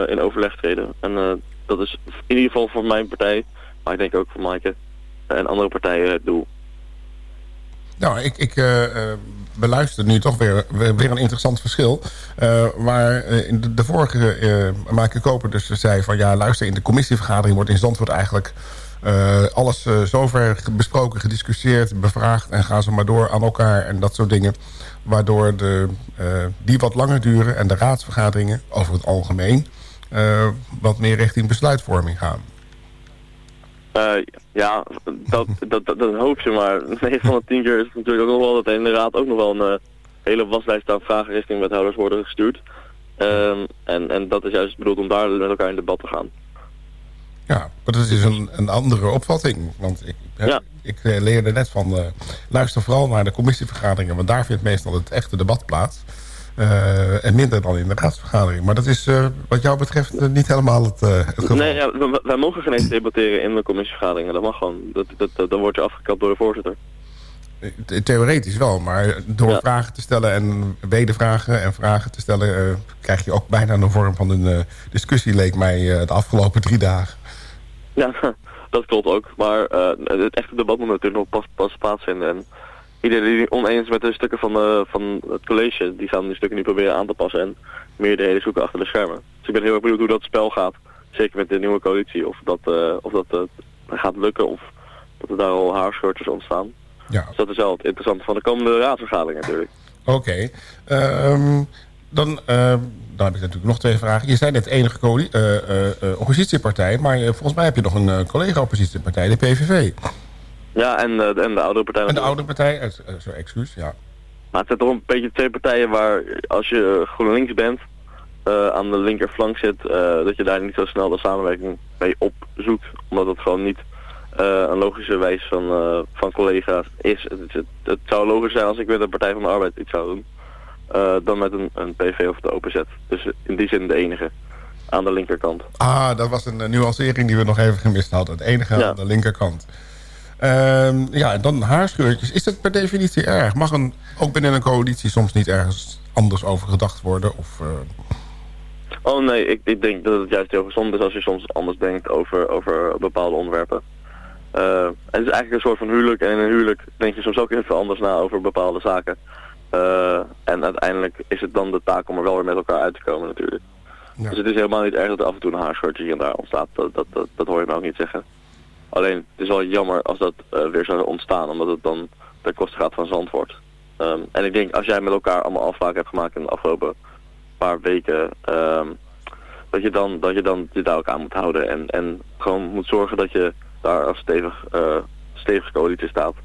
M: in overleg treden. En eh, dat is in ieder geval voor mijn partij, maar ik denk ook voor Maaike en andere partijen het doel.
H: Nou, ik, ik eh, beluister nu toch weer, weer een interessant verschil. Eh, waar in de, vorige uh, Maaike Koper dus zei van... ja, luister, in de commissievergadering wordt in Zandvoort eigenlijk... alles zover besproken, gediscussieerd, bevraagd... en gaan ze maar door aan elkaar en dat soort dingen. Waardoor de, die wat langer duren en de raadsvergaderingen over het algemeen... eh, wat meer richting besluitvorming gaan.
M: Eh, ja, dat, dat, dat, dat hoop je maar. 9 van de 10 keer is het natuurlijk ook nog wel dat in de raad ook nog wel een eh, hele waslijst aan vragen richting wethouders worden gestuurd. Ehm, en, en dat is juist bedoeld om daar met elkaar in debat te gaan.
H: Ja, maar dat is een, een andere opvatting. Want ik, hè, ik leerde net van... luister vooral naar de commissievergaderingen... want daar vindt meestal het echte debat plaats. Eh, en minder dan in de raadsvergadering. Maar dat is eh, wat jou betreft eh, niet helemaal het, het geval.
M: Nee, ja, wij, wij mogen geen eens debatteren in de commissievergaderingen. Dat mag gewoon. Dat, dat, dat, dan word je afgekapt door de voorzitter.
H: The- Theoretisch wel, maar door vragen te stellen en wedervragen en vragen te stellen... krijg je ook bijna een vorm van een discussie, leek mij, de afgelopen drie dagen.
M: Ja, dat klopt ook. Maar het echte debat moet natuurlijk nog pas, pas plaatsvinden. En iedereen die oneens met de stukken van, eh, van het college, die gaan die stukken nu proberen aan te passen en meerderheden zoeken achter de schermen. Dus ik ben heel erg benieuwd hoe dat spel gaat. Zeker met de nieuwe coalitie. Of dat, eh, of dat eh, gaat lukken of dat er daar al haarscheurtjes ontstaan.
H: Ja.
M: Dus dat is wel het interessante van de komende raadsvergadering natuurlijk.
H: Oké. Ehm, dan, dan heb ik natuurlijk nog twee vragen. Je zei net enige oppositiepartij... maar volgens mij heb je nog een collega-oppositiepartij, de PVV.
M: Ja, en, eh, de- en de oudere partij
H: En de oude partij, eh, sorry, excuus, ja.
M: Maar het zijn toch een beetje twee partijen waar als je GroenLinks bent, eh, aan de linkerflank zit, dat je daar niet zo snel de samenwerking mee opzoekt. Omdat het gewoon niet een logische wijze van, van collega's is. Het, het, het zou logisch zijn als ik met de Partij van de Arbeid iets zou doen. dan met een, een PV of de OPZ. Dus in die zin de enige. Aan de linkerkant.
H: Ah, dat was een nuancering die we nog even gemist hadden. Het enige
M: Ja.
H: aan de linkerkant. Ehm, ja, en dan haarscheurtjes. Is dat per definitie erg? Mag een, ook binnen een coalitie soms niet ergens anders over gedacht worden? Of, eh,
M: Oh nee, ik, ik denk dat het juist heel gezond is als je soms anders denkt over, over bepaalde onderwerpen. Eh, het is eigenlijk een soort van huwelijk en in een huwelijk denk je soms ook even anders na over bepaalde zaken. Eh, en uiteindelijk is het dan de taak om er wel weer met elkaar uit te komen natuurlijk. Dus het is helemaal niet erg dat er af en toe een haarscheurtje hier en daar ontstaat. Dat, dat, dat, dat hoor je me ook niet zeggen. Alleen, het is wel jammer als dat eh, weer zou ontstaan, omdat het dan ten koste gaat van Zandvoort. Ehm, en ik denk, als jij met elkaar allemaal afspraken hebt gemaakt in de afgelopen paar weken, ehm, dat je dan, dat je dan je daar ook aan moet houden. En, en gewoon moet zorgen dat je daar als stevig, eh stevige coalitie staat.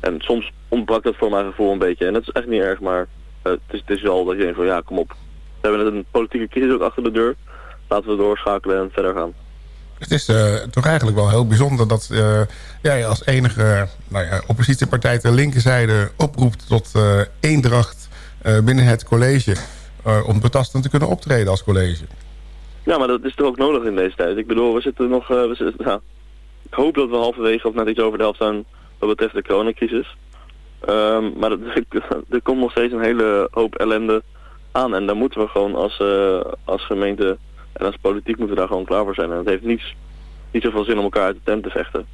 M: En soms ontbrak dat voor mijn gevoel een beetje. En dat is echt niet erg, maar eh, het, is, het is wel dat je denkt van ja, kom op. We hebben net een politieke crisis ook achter de deur. Laten we doorschakelen en verder gaan.
H: Het is eh, toch eigenlijk wel heel bijzonder dat eh, jij als enige nou ja, oppositiepartij ter linkerzijde oproept tot eh, eendracht binnen het college. om betastend te kunnen optreden als college.
M: Ja, maar dat is toch ook nodig in deze tijd. Ik bedoel, we zitten nog... we ja, ik hoop dat we halverwege of net iets over de helft zijn wat betreft de coronacrisis. Ehm, maar dat, er komt nog steeds een hele hoop ellende aan. En daar moeten we gewoon als, als gemeente en als politiek moeten we daar gewoon klaar voor zijn. En het heeft niets, niet zoveel zin om elkaar uit de tent te vechten.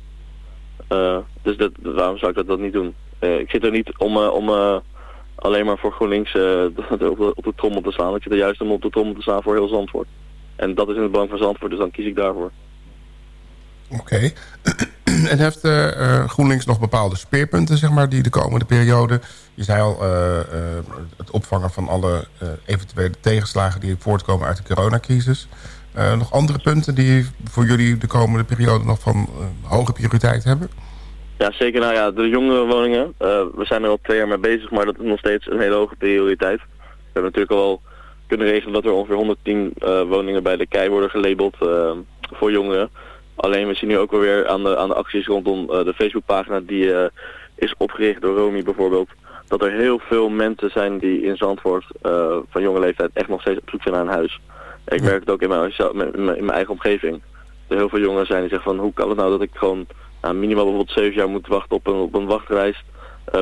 M: Eh, dus dat, waarom zou ik dat, dat niet doen? Eh, ik zit er niet om, eh, om alleen maar voor GroenLinks op, de, op de trommel te slaan. Ik zit er juist om op de trommel te slaan voor heel Zandvoort. En dat is in het belang van Zandvoort, dus dan kies ik daarvoor.
H: Oké. en heeft eh, GroenLinks nog bepaalde speerpunten zeg maar, die de komende periode... Je zei al, eh, het opvangen van alle eventuele tegenslagen... die voortkomen uit de coronacrisis. Nog andere punten die voor jullie de komende periode... nog van hoge prioriteit hebben?
M: Ja, zeker. Nou ja, de jongerenwoningen. we zijn er al twee jaar mee bezig, maar dat is nog steeds een hele hoge prioriteit. We hebben natuurlijk al kunnen regelen dat er ongeveer 110 eh, woningen bij de KEI worden gelabeld voor jongeren. Alleen we zien nu ook wel weer aan de, aan de acties rondom eh, de Facebookpagina die eh, is opgericht door Romy bijvoorbeeld. Dat er heel veel mensen zijn die in Zandvoort eh, van jonge leeftijd echt nog steeds op zoek zijn naar een huis. Ik merk het ook in mijn, in mijn, eigen omgeving. Er heel veel jongeren zijn die zeggen van hoe kan het nou dat ik gewoon nou, minimaal bijvoorbeeld zeven jaar moet wachten op een, op een wachtlijst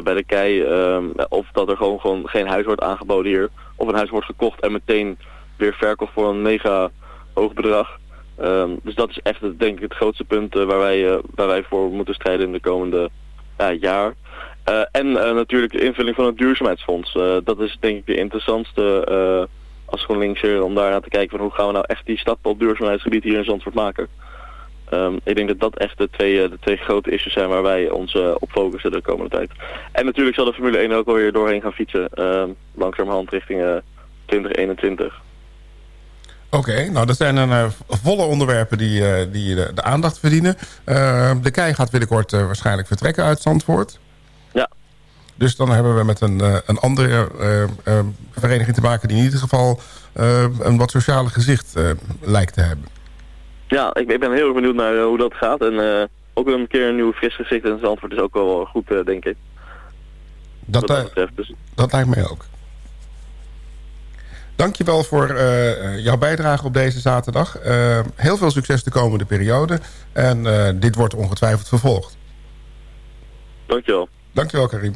M: bij de kei. ehm, of dat er gewoon, gewoon geen huis wordt aangeboden hier. Of een huis wordt gekocht en meteen weer verkocht voor een mega hoog bedrag. Ehm, dus dat is echt denk ik het grootste punt eh, waar, wij, eh, waar wij voor moeten strijden in de komende ja, jaar. Eh, en eh, natuurlijk de invulling van het duurzaamheidsfonds. Eh, dat is denk ik de interessantste eh, als GroenLinkser om daar naar te kijken van hoe gaan we nou echt die stap op duurzaamheidsgebied hier in Zandvoort maken. Ehm, ik denk dat dat echt de twee, eh, de twee grote issues zijn waar wij ons eh, op focussen de komende tijd. En natuurlijk zal de Formule 1 er ook alweer doorheen gaan fietsen. ehm, langzamerhand richting eh, 2021.
H: Oké, nou dat zijn een eh, volle onderwerpen die, eh, die de, de aandacht verdienen. Eh, de KEI gaat binnenkort eh, waarschijnlijk vertrekken uit Zandvoort.
M: Ja.
H: Dus dan hebben we met een, eh, een andere eh, eh, vereniging te maken... die in ieder geval eh, een wat sociale gezicht eh, lijkt te hebben.
M: Ja, ik, ik ben heel erg benieuwd naar eh, hoe dat gaat. En eh, ook een keer een nieuw fris gezicht in Zandvoort is ook wel goed, eh, denk ik.
H: Dat,
M: dat
H: eh,
M: betreft. Dus
H: dat lijkt mij ook. Dankjewel voor eh, eh, jouw bijdrage op deze zaterdag. Eh, heel veel succes de komende periode. En dit wordt ongetwijfeld vervolgd.
M: dankjewel.
H: Dankjewel Karim.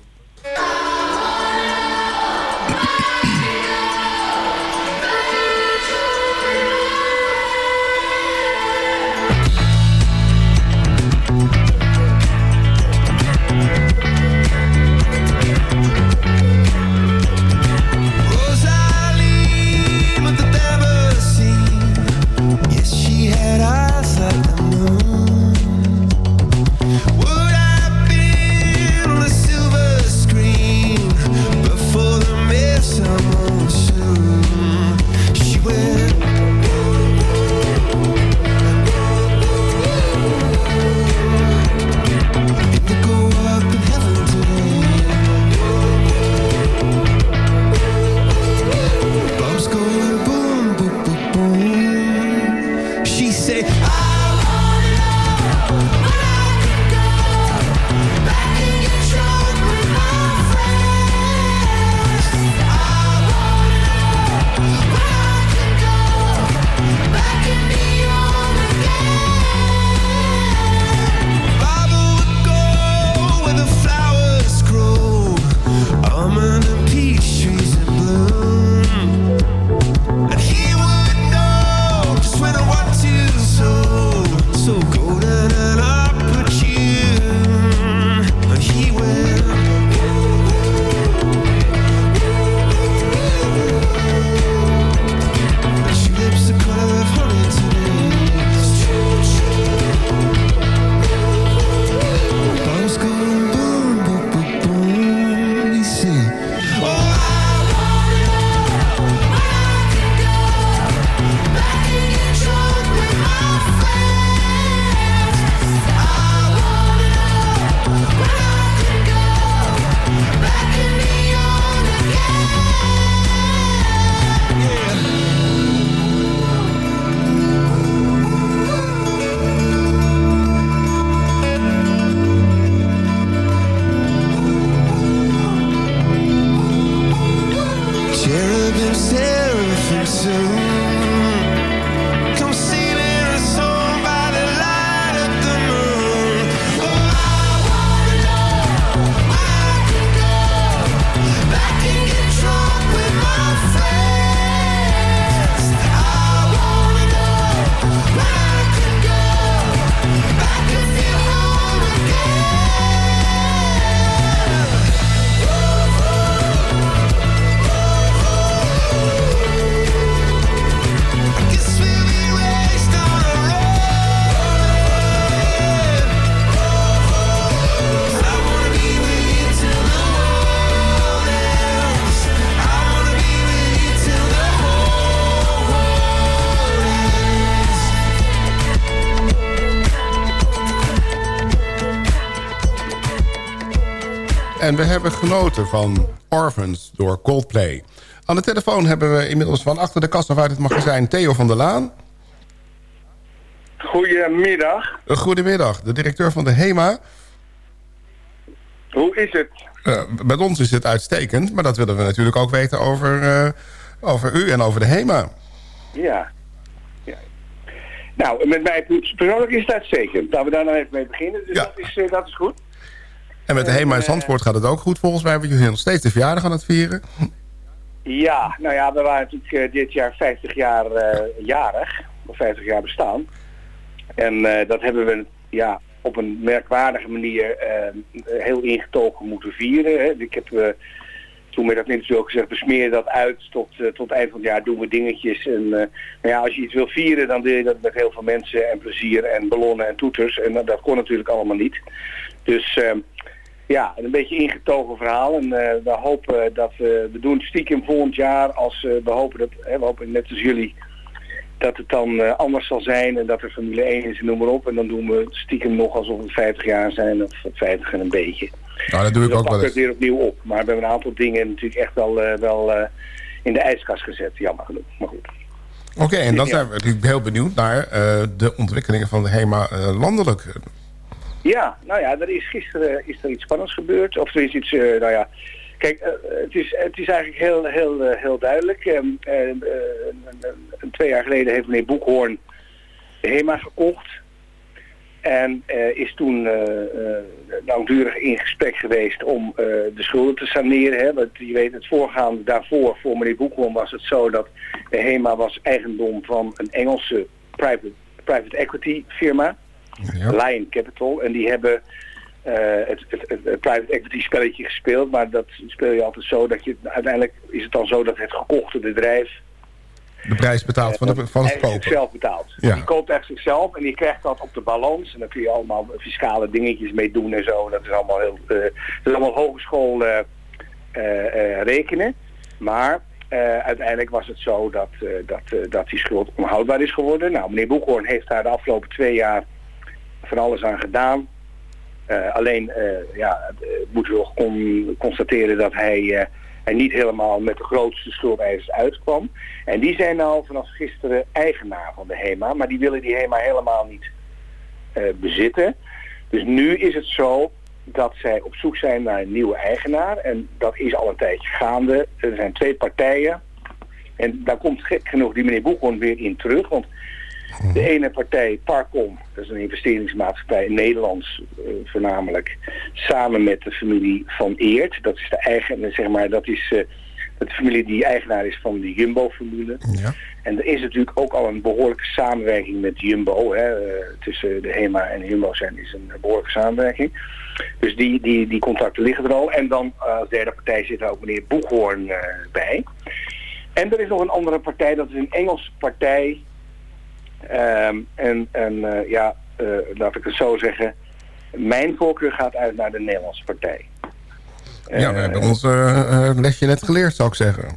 H: En we hebben genoten van Orphans door Coldplay. Aan de telefoon hebben we inmiddels van achter de kast of uit het magazijn Theo van der Laan.
N: Goedemiddag.
H: Goedemiddag, de directeur van de HEMA.
N: Hoe is het?
H: Uh, met ons is het uitstekend, maar dat willen we natuurlijk ook weten over, uh, over u en over de HEMA.
N: Ja. ja. Nou, met mij persoonlijk is het uitstekend. Laten we daar nou even mee beginnen. Dus
H: Ja.
N: dat, is, eh, dat is goed.
H: En met de HEMA in gaat het ook goed volgens mij. Want jullie zijn nog steeds de verjaardag aan het vieren.
N: Ja, nou ja, we waren natuurlijk eh, dit jaar 50 jaar eh, jarig. Of 50 jaar bestaan. En eh, dat hebben we ja, op een merkwaardige manier heel ingetogen moeten vieren. Hè. Ik heb toen met dat interview ook gezegd, we smeren dat uit tot, tot eind van het jaar doen we dingetjes. En nou ja, als je iets wil vieren, dan doe je dat met heel veel mensen en plezier en ballonnen en toeters. En dat, kon natuurlijk allemaal niet. Dus ja, een beetje ingetogen verhaal. En eh, we hopen dat we, we doen stiekem volgend jaar als eh, we hopen dat, hè, we hopen net als jullie, dat het dan eh, anders zal zijn en dat er Formule 1 is en noem maar op. En dan doen we stiekem nog alsof we 50 jaar zijn of 50 en een beetje.
H: Nou, dat doe ik
N: Dus dan
H: ook wel eens.
N: het weer opnieuw op. Maar we hebben een aantal dingen natuurlijk echt wel, wel in de ijskast gezet. Jammer genoeg, maar goed.
H: Oké, en dan zijn we natuurlijk heel benieuwd naar de ontwikkelingen van de HEMA landelijk.
N: Ja, nou ja, er is gisteren is er iets spannends gebeurd. Of er is iets, eh, nou ja... Kijk, eh, het, is, het is eigenlijk heel, heel, eh, heel duidelijk. Ehm, eh, eh, twee jaar geleden heeft meneer Boekhoorn de HEMA gekocht. En eh, is toen eh, eh, langdurig in gesprek geweest om eh, de schulden te saneren. Hè? Want je weet, het voorgaande daarvoor, voor meneer Boekhoorn, was het zo dat de HEMA was eigendom van een Engelse private, private equity firma. Lion Capital. En die hebben eh, het, het, het, het private equity spelletje gespeeld. Maar dat speel je altijd zo dat je uiteindelijk is het dan zo dat het gekochte bedrijf
H: De prijs betaald van, de, van het kopen.
N: zichzelf betaalt.
H: Ja.
N: Die koopt echt zichzelf en die krijgt dat op de balans. En daar kun je allemaal fiscale dingetjes mee doen en zo. Dat is allemaal heel, eh, dat is allemaal hogeschool eh, eh, eh, rekenen. Maar eh, uiteindelijk was het zo dat, eh, dat, eh, dat die schuld onhoudbaar is geworden. Nou, meneer Boekhoorn heeft daar de afgelopen twee jaar van alles aan gedaan. Eh, alleen eh, ja, eh, moeten we con- constateren dat hij, hij niet helemaal met de grootste schuldeisers uitkwam. En die zijn nou vanaf gisteren eigenaar van de HEMA, maar die willen die HEMA helemaal niet bezitten. Dus nu is het zo dat zij op zoek zijn naar een nieuwe eigenaar. En dat is al een tijdje gaande. Er zijn twee partijen. En daar komt gek genoeg die meneer Boekhoorn weer in terug. Want de ene partij, Parcom, dat is een investeringsmaatschappij, Nederlands eh, voornamelijk, samen met de familie van Eert. Dat is de eigen, zeg maar, dat is eh, de familie die eigenaar is van de Jumbo-formule.
H: Ja.
N: En er is natuurlijk ook al een behoorlijke samenwerking met Jumbo. Hè. eh, tussen de HEMA en Jumbo zijn is een behoorlijke samenwerking. Dus die, die, die contacten liggen er al. En dan eh, als derde partij zit er ook meneer Boeghoorn eh, bij. En er is nog een andere partij, dat is een Engelse partij. Ehm, en en eh, ja, eh, laat ik het zo zeggen. Mijn voorkeur gaat uit naar de Nederlandse partij.
H: Ja, we hebben ons eh, eh, lesje net geleerd, zou ik zeggen.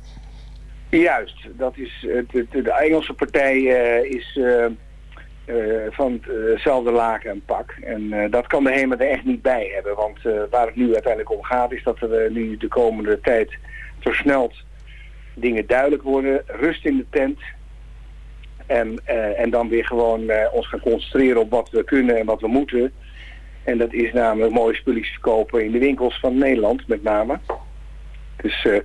N: Juist, dat is, eh, de, de, Engelse partij eh, is eh, eh, van hetzelfde laken en pak. En eh, dat kan de HEMA er echt niet bij hebben. Want eh, waar het nu uiteindelijk om gaat is dat er eh, nu de komende tijd versneld dingen duidelijk worden. Rust in de tent. En, eh, en dan weer gewoon eh, ons gaan concentreren op wat we kunnen en wat we moeten. En dat is namelijk mooie spulletjes verkopen in de winkels van Nederland met name. Dus eh,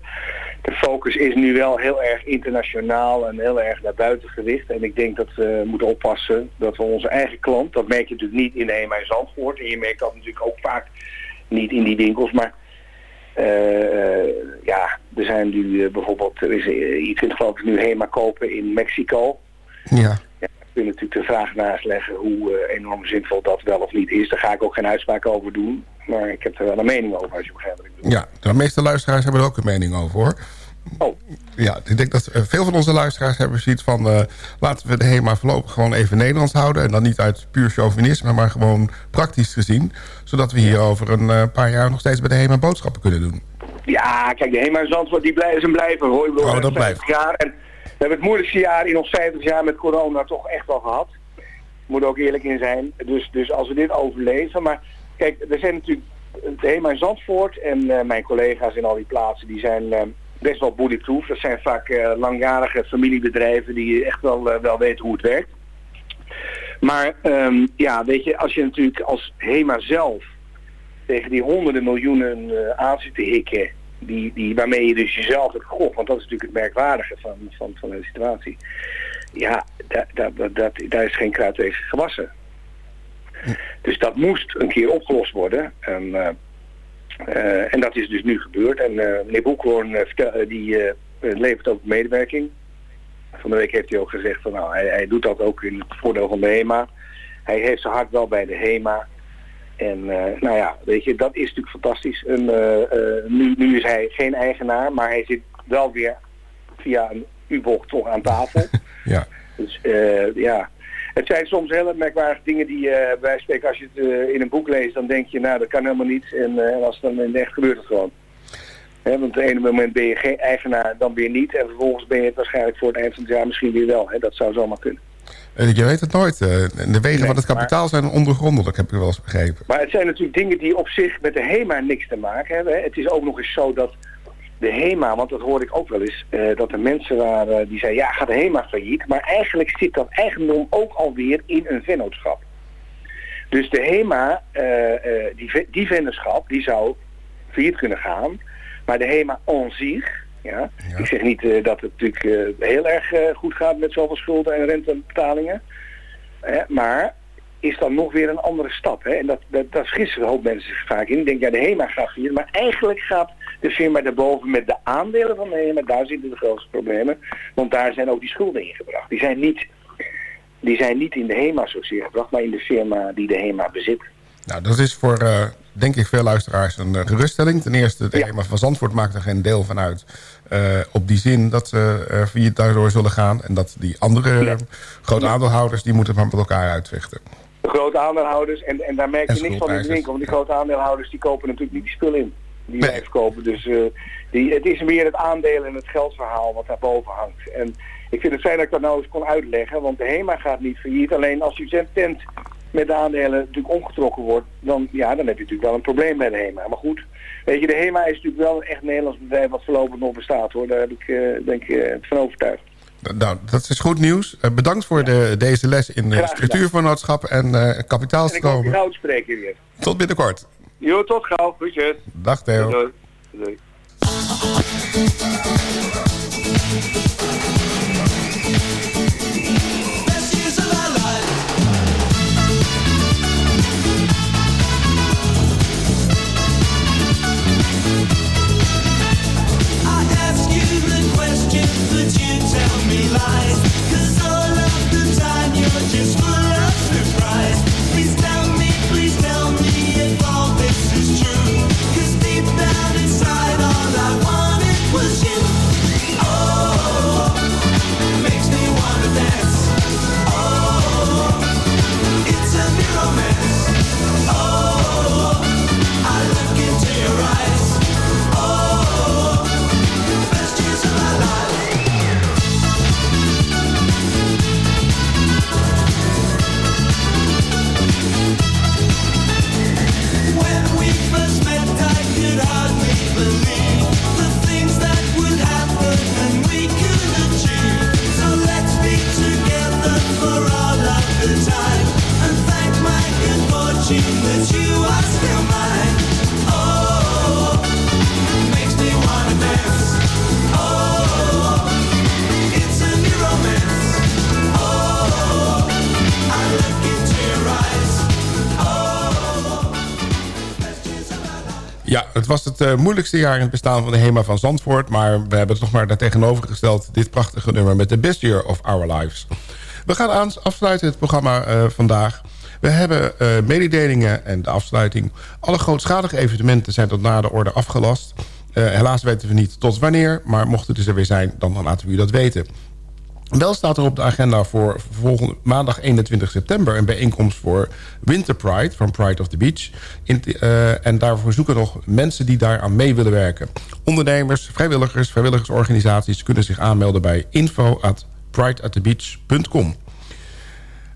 N: de focus is nu wel heel erg internationaal en heel erg naar buiten gericht. En ik denk dat we moeten oppassen dat we onze eigen klant, dat merk je natuurlijk niet in HEMA in Zandvoort. En je merkt dat natuurlijk ook vaak niet in die winkels. Maar ja, er zijn nu bijvoorbeeld, er is in het geloof ik nu HEMA kopen in Mexico.
H: Ja.
N: Ja, ik wil natuurlijk de vraag naast leggen hoe eh, enorm zinvol dat wel of niet is. Daar ga ik ook geen uitspraak over doen. Maar ik heb er wel een mening over als je begrijpt wat ik bedoel.
H: Ja, de meeste luisteraars hebben er ook een mening over, hoor.
N: Oh.
H: Ja, ik denk dat eh, veel van onze luisteraars hebben zoiets van... eh, laten we de HEMA voorlopig gewoon even Nederlands houden. En dan niet uit puur chauvinisme, maar gewoon praktisch gezien. Zodat we hier over een paar jaar nog steeds bij de HEMA boodschappen kunnen doen.
N: Ja, kijk, de HEMA Zandvoort, die blijven zijn blijven hoor. Ik bedoel,
H: Oh, dat
N: we hebben 50 jaar en hebben het moeilijkste jaar in ons 50 jaar met corona toch echt wel gehad. Moet ook eerlijk in zijn. Dus, dus als we dit overleven. Maar kijk, er zijn natuurlijk het HEMA in Zandvoort en eh, mijn collega's in al die plaatsen, die zijn eh, best wel bulletproof. Dat zijn vaak eh, langjarige familiebedrijven die echt wel, wel weten hoe het werkt. Maar ehm, ja, weet je, als je natuurlijk als HEMA zelf tegen die honderden miljoenen aan zit te hikken, die, die, waarmee je dus jezelf hebt gegokt, want dat is natuurlijk het merkwaardige van, van, van de situatie. Ja, daar da, da, da, daar is geen kruid tegen gewassen. Dus dat moest een keer opgelost worden. En, eh, eh, en dat is dus nu gebeurd. En eh, meneer Boekhoorn die levert ook medewerking. Van de week heeft hij ook gezegd van nou, hij, hij doet dat ook in het voordeel van de HEMA. Hij heeft zijn hart wel bij de HEMA. En eh, nou ja, weet je, dat is natuurlijk fantastisch. En, eh, eh, nu, nu is hij geen eigenaar, maar hij zit wel weer via een U-bocht toch aan tafel.
H: Ja.
N: Dus ja, het zijn soms hele merkwaardige dingen die eh wij spreken. Als je het in een boek leest, dan denk je, nou dat kan helemaal niet. En als het dan in echt gebeurt het gewoon. Hè, want op het ene moment ben je geen eigenaar, dan weer niet. En vervolgens ben je het waarschijnlijk voor het eind van het jaar misschien weer wel. Hè. Dat zou zomaar kunnen.
H: Je weet het nooit. eh, de wegen
N: Nee,
H: van het kapitaal zijn ondergrondelijk, heb ik wel eens begrepen.
N: Maar het zijn natuurlijk dingen die op zich met de HEMA niks te maken hebben. Het is ook nog eens zo dat de HEMA, want dat hoorde ik ook wel eens, eh, dat er mensen waren die zeiden, ja gaat de HEMA failliet. Maar eigenlijk zit dat eigendom ook alweer in een vennootschap. Dus de HEMA, eh, die, die vennootschap, die zou failliet kunnen gaan. Maar de HEMA on zich, ja, ik zeg niet eh, dat het natuurlijk eh, heel erg eh, goed gaat met zoveel schulden en rentebetalingen. Maar is dan nog weer een andere stap. Hè? En dat, dat, dat schissen een hoop mensen zich vaak in. Ik denk, ja, de HEMA gaat hier. Maar eigenlijk gaat de firma daarboven met de aandelen van de HEMA. Daar zitten de grootste problemen. Want daar zijn ook die schulden ingebracht. Die zijn niet, die zijn niet in de HEMA zozeer gebracht, maar in de firma die de HEMA bezit.
H: Nou, dat is voor, eh, denk ik, veel luisteraars een eh, geruststelling. Ten eerste, de HEMA van Zandvoort maakt er geen deel van uit. eh, op die zin dat ze failliet daardoor zullen gaan. En dat die andere grote aandeelhouders, die moeten maar met elkaar uitvechten.
N: De grote aandeelhouders, en, en daar merk je niks van in de winkel. Want die grote aandeelhouders die kopen natuurlijk niet die spullen in. Die wij verkopen. Dus die, het is meer het aandeel en het geldverhaal wat daarboven hangt. En ik vind het fijn dat ik dat nou eens kon uitleggen. Want de HEMA gaat niet failliet. Alleen als die tent met de aandelen natuurlijk omgetrokken wordt, dan, ja, dan heb je natuurlijk wel een probleem bij de HEMA. Maar goed, weet je, de HEMA is natuurlijk wel een echt Nederlands bedrijf wat voorlopig nog bestaat hoor. Daar heb ik eh, denk ik eh, van overtuigd.
H: Nou, dat is goed nieuws. Eh, bedankt voor de, deze les in uh,
N: Graag
H: structuurvernootschap en uh,
N: En ik hoop
H: kapitaalstromen.
N: spreken weer.
H: Tot binnenkort.
N: Jo, tot gauw. Groetjes.
H: Dag Theo.
N: Doei. Doei.
K: Lies.
H: Het was het uh, moeilijkste jaar in het bestaan van de HEMA van Zandvoort. Maar we hebben toch maar daartegenover gesteld dit prachtige nummer met The Best Year of Our Lives. We gaan aan, afsluiten het programma uh, vandaag. We hebben uh, mededelingen en de afsluiting. Alle grootschalige evenementen zijn tot na de orde afgelast. helaas weten we niet tot wanneer, maar mocht het dus er weer zijn, dan laten we u dat weten. Wel staat er op de agenda voor volgende maandag 21 september... een bijeenkomst voor Winter Pride van Pride of the Beach. In, uh, en daarvoor zoeken nog mensen die daar aan mee willen werken. Ondernemers, vrijwilligers, vrijwilligersorganisaties... kunnen zich aanmelden bij info at prideatthebeach.com.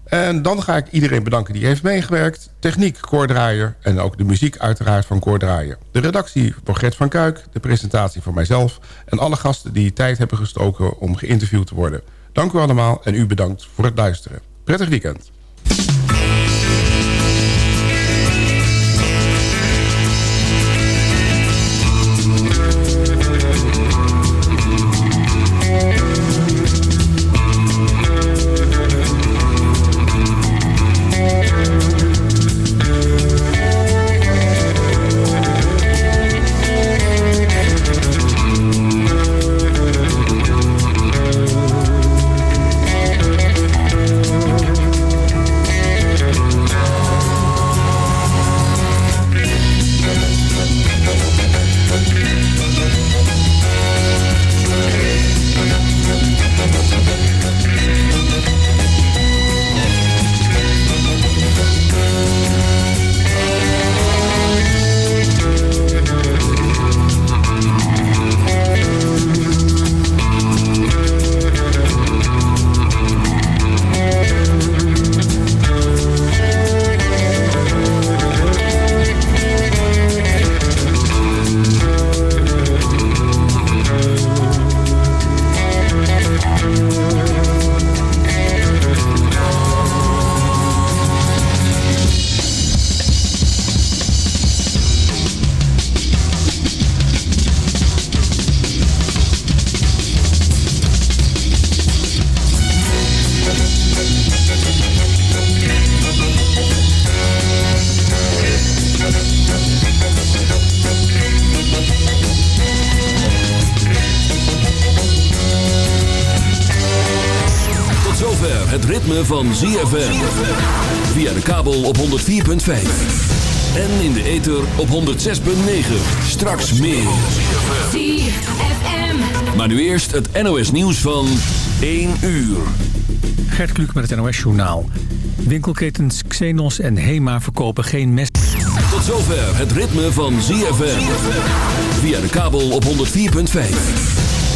H: En dan ga ik iedereen bedanken die heeft meegewerkt. Techniek, Koordraaier en ook de muziek uiteraard van Koordraaier. De redactie voor Gert van Kuik, de presentatie voor mijzelf... en alle gasten die tijd hebben gestoken om geïnterviewd te worden. Dank u allemaal en u bedankt voor het luisteren. Prettig weekend.
B: Van ZFM. Via de kabel op 104.5. En in de ether op 106.9. Straks meer.
G: ZFM.
B: Maar nu eerst het NOS nieuws van 1 uur.
O: Gert Kluk met het NOS Journaal. Winkelketens Xenos en Hema verkopen geen mes...
B: Tot zover het ritme van ZFM. Via de kabel op 104.5.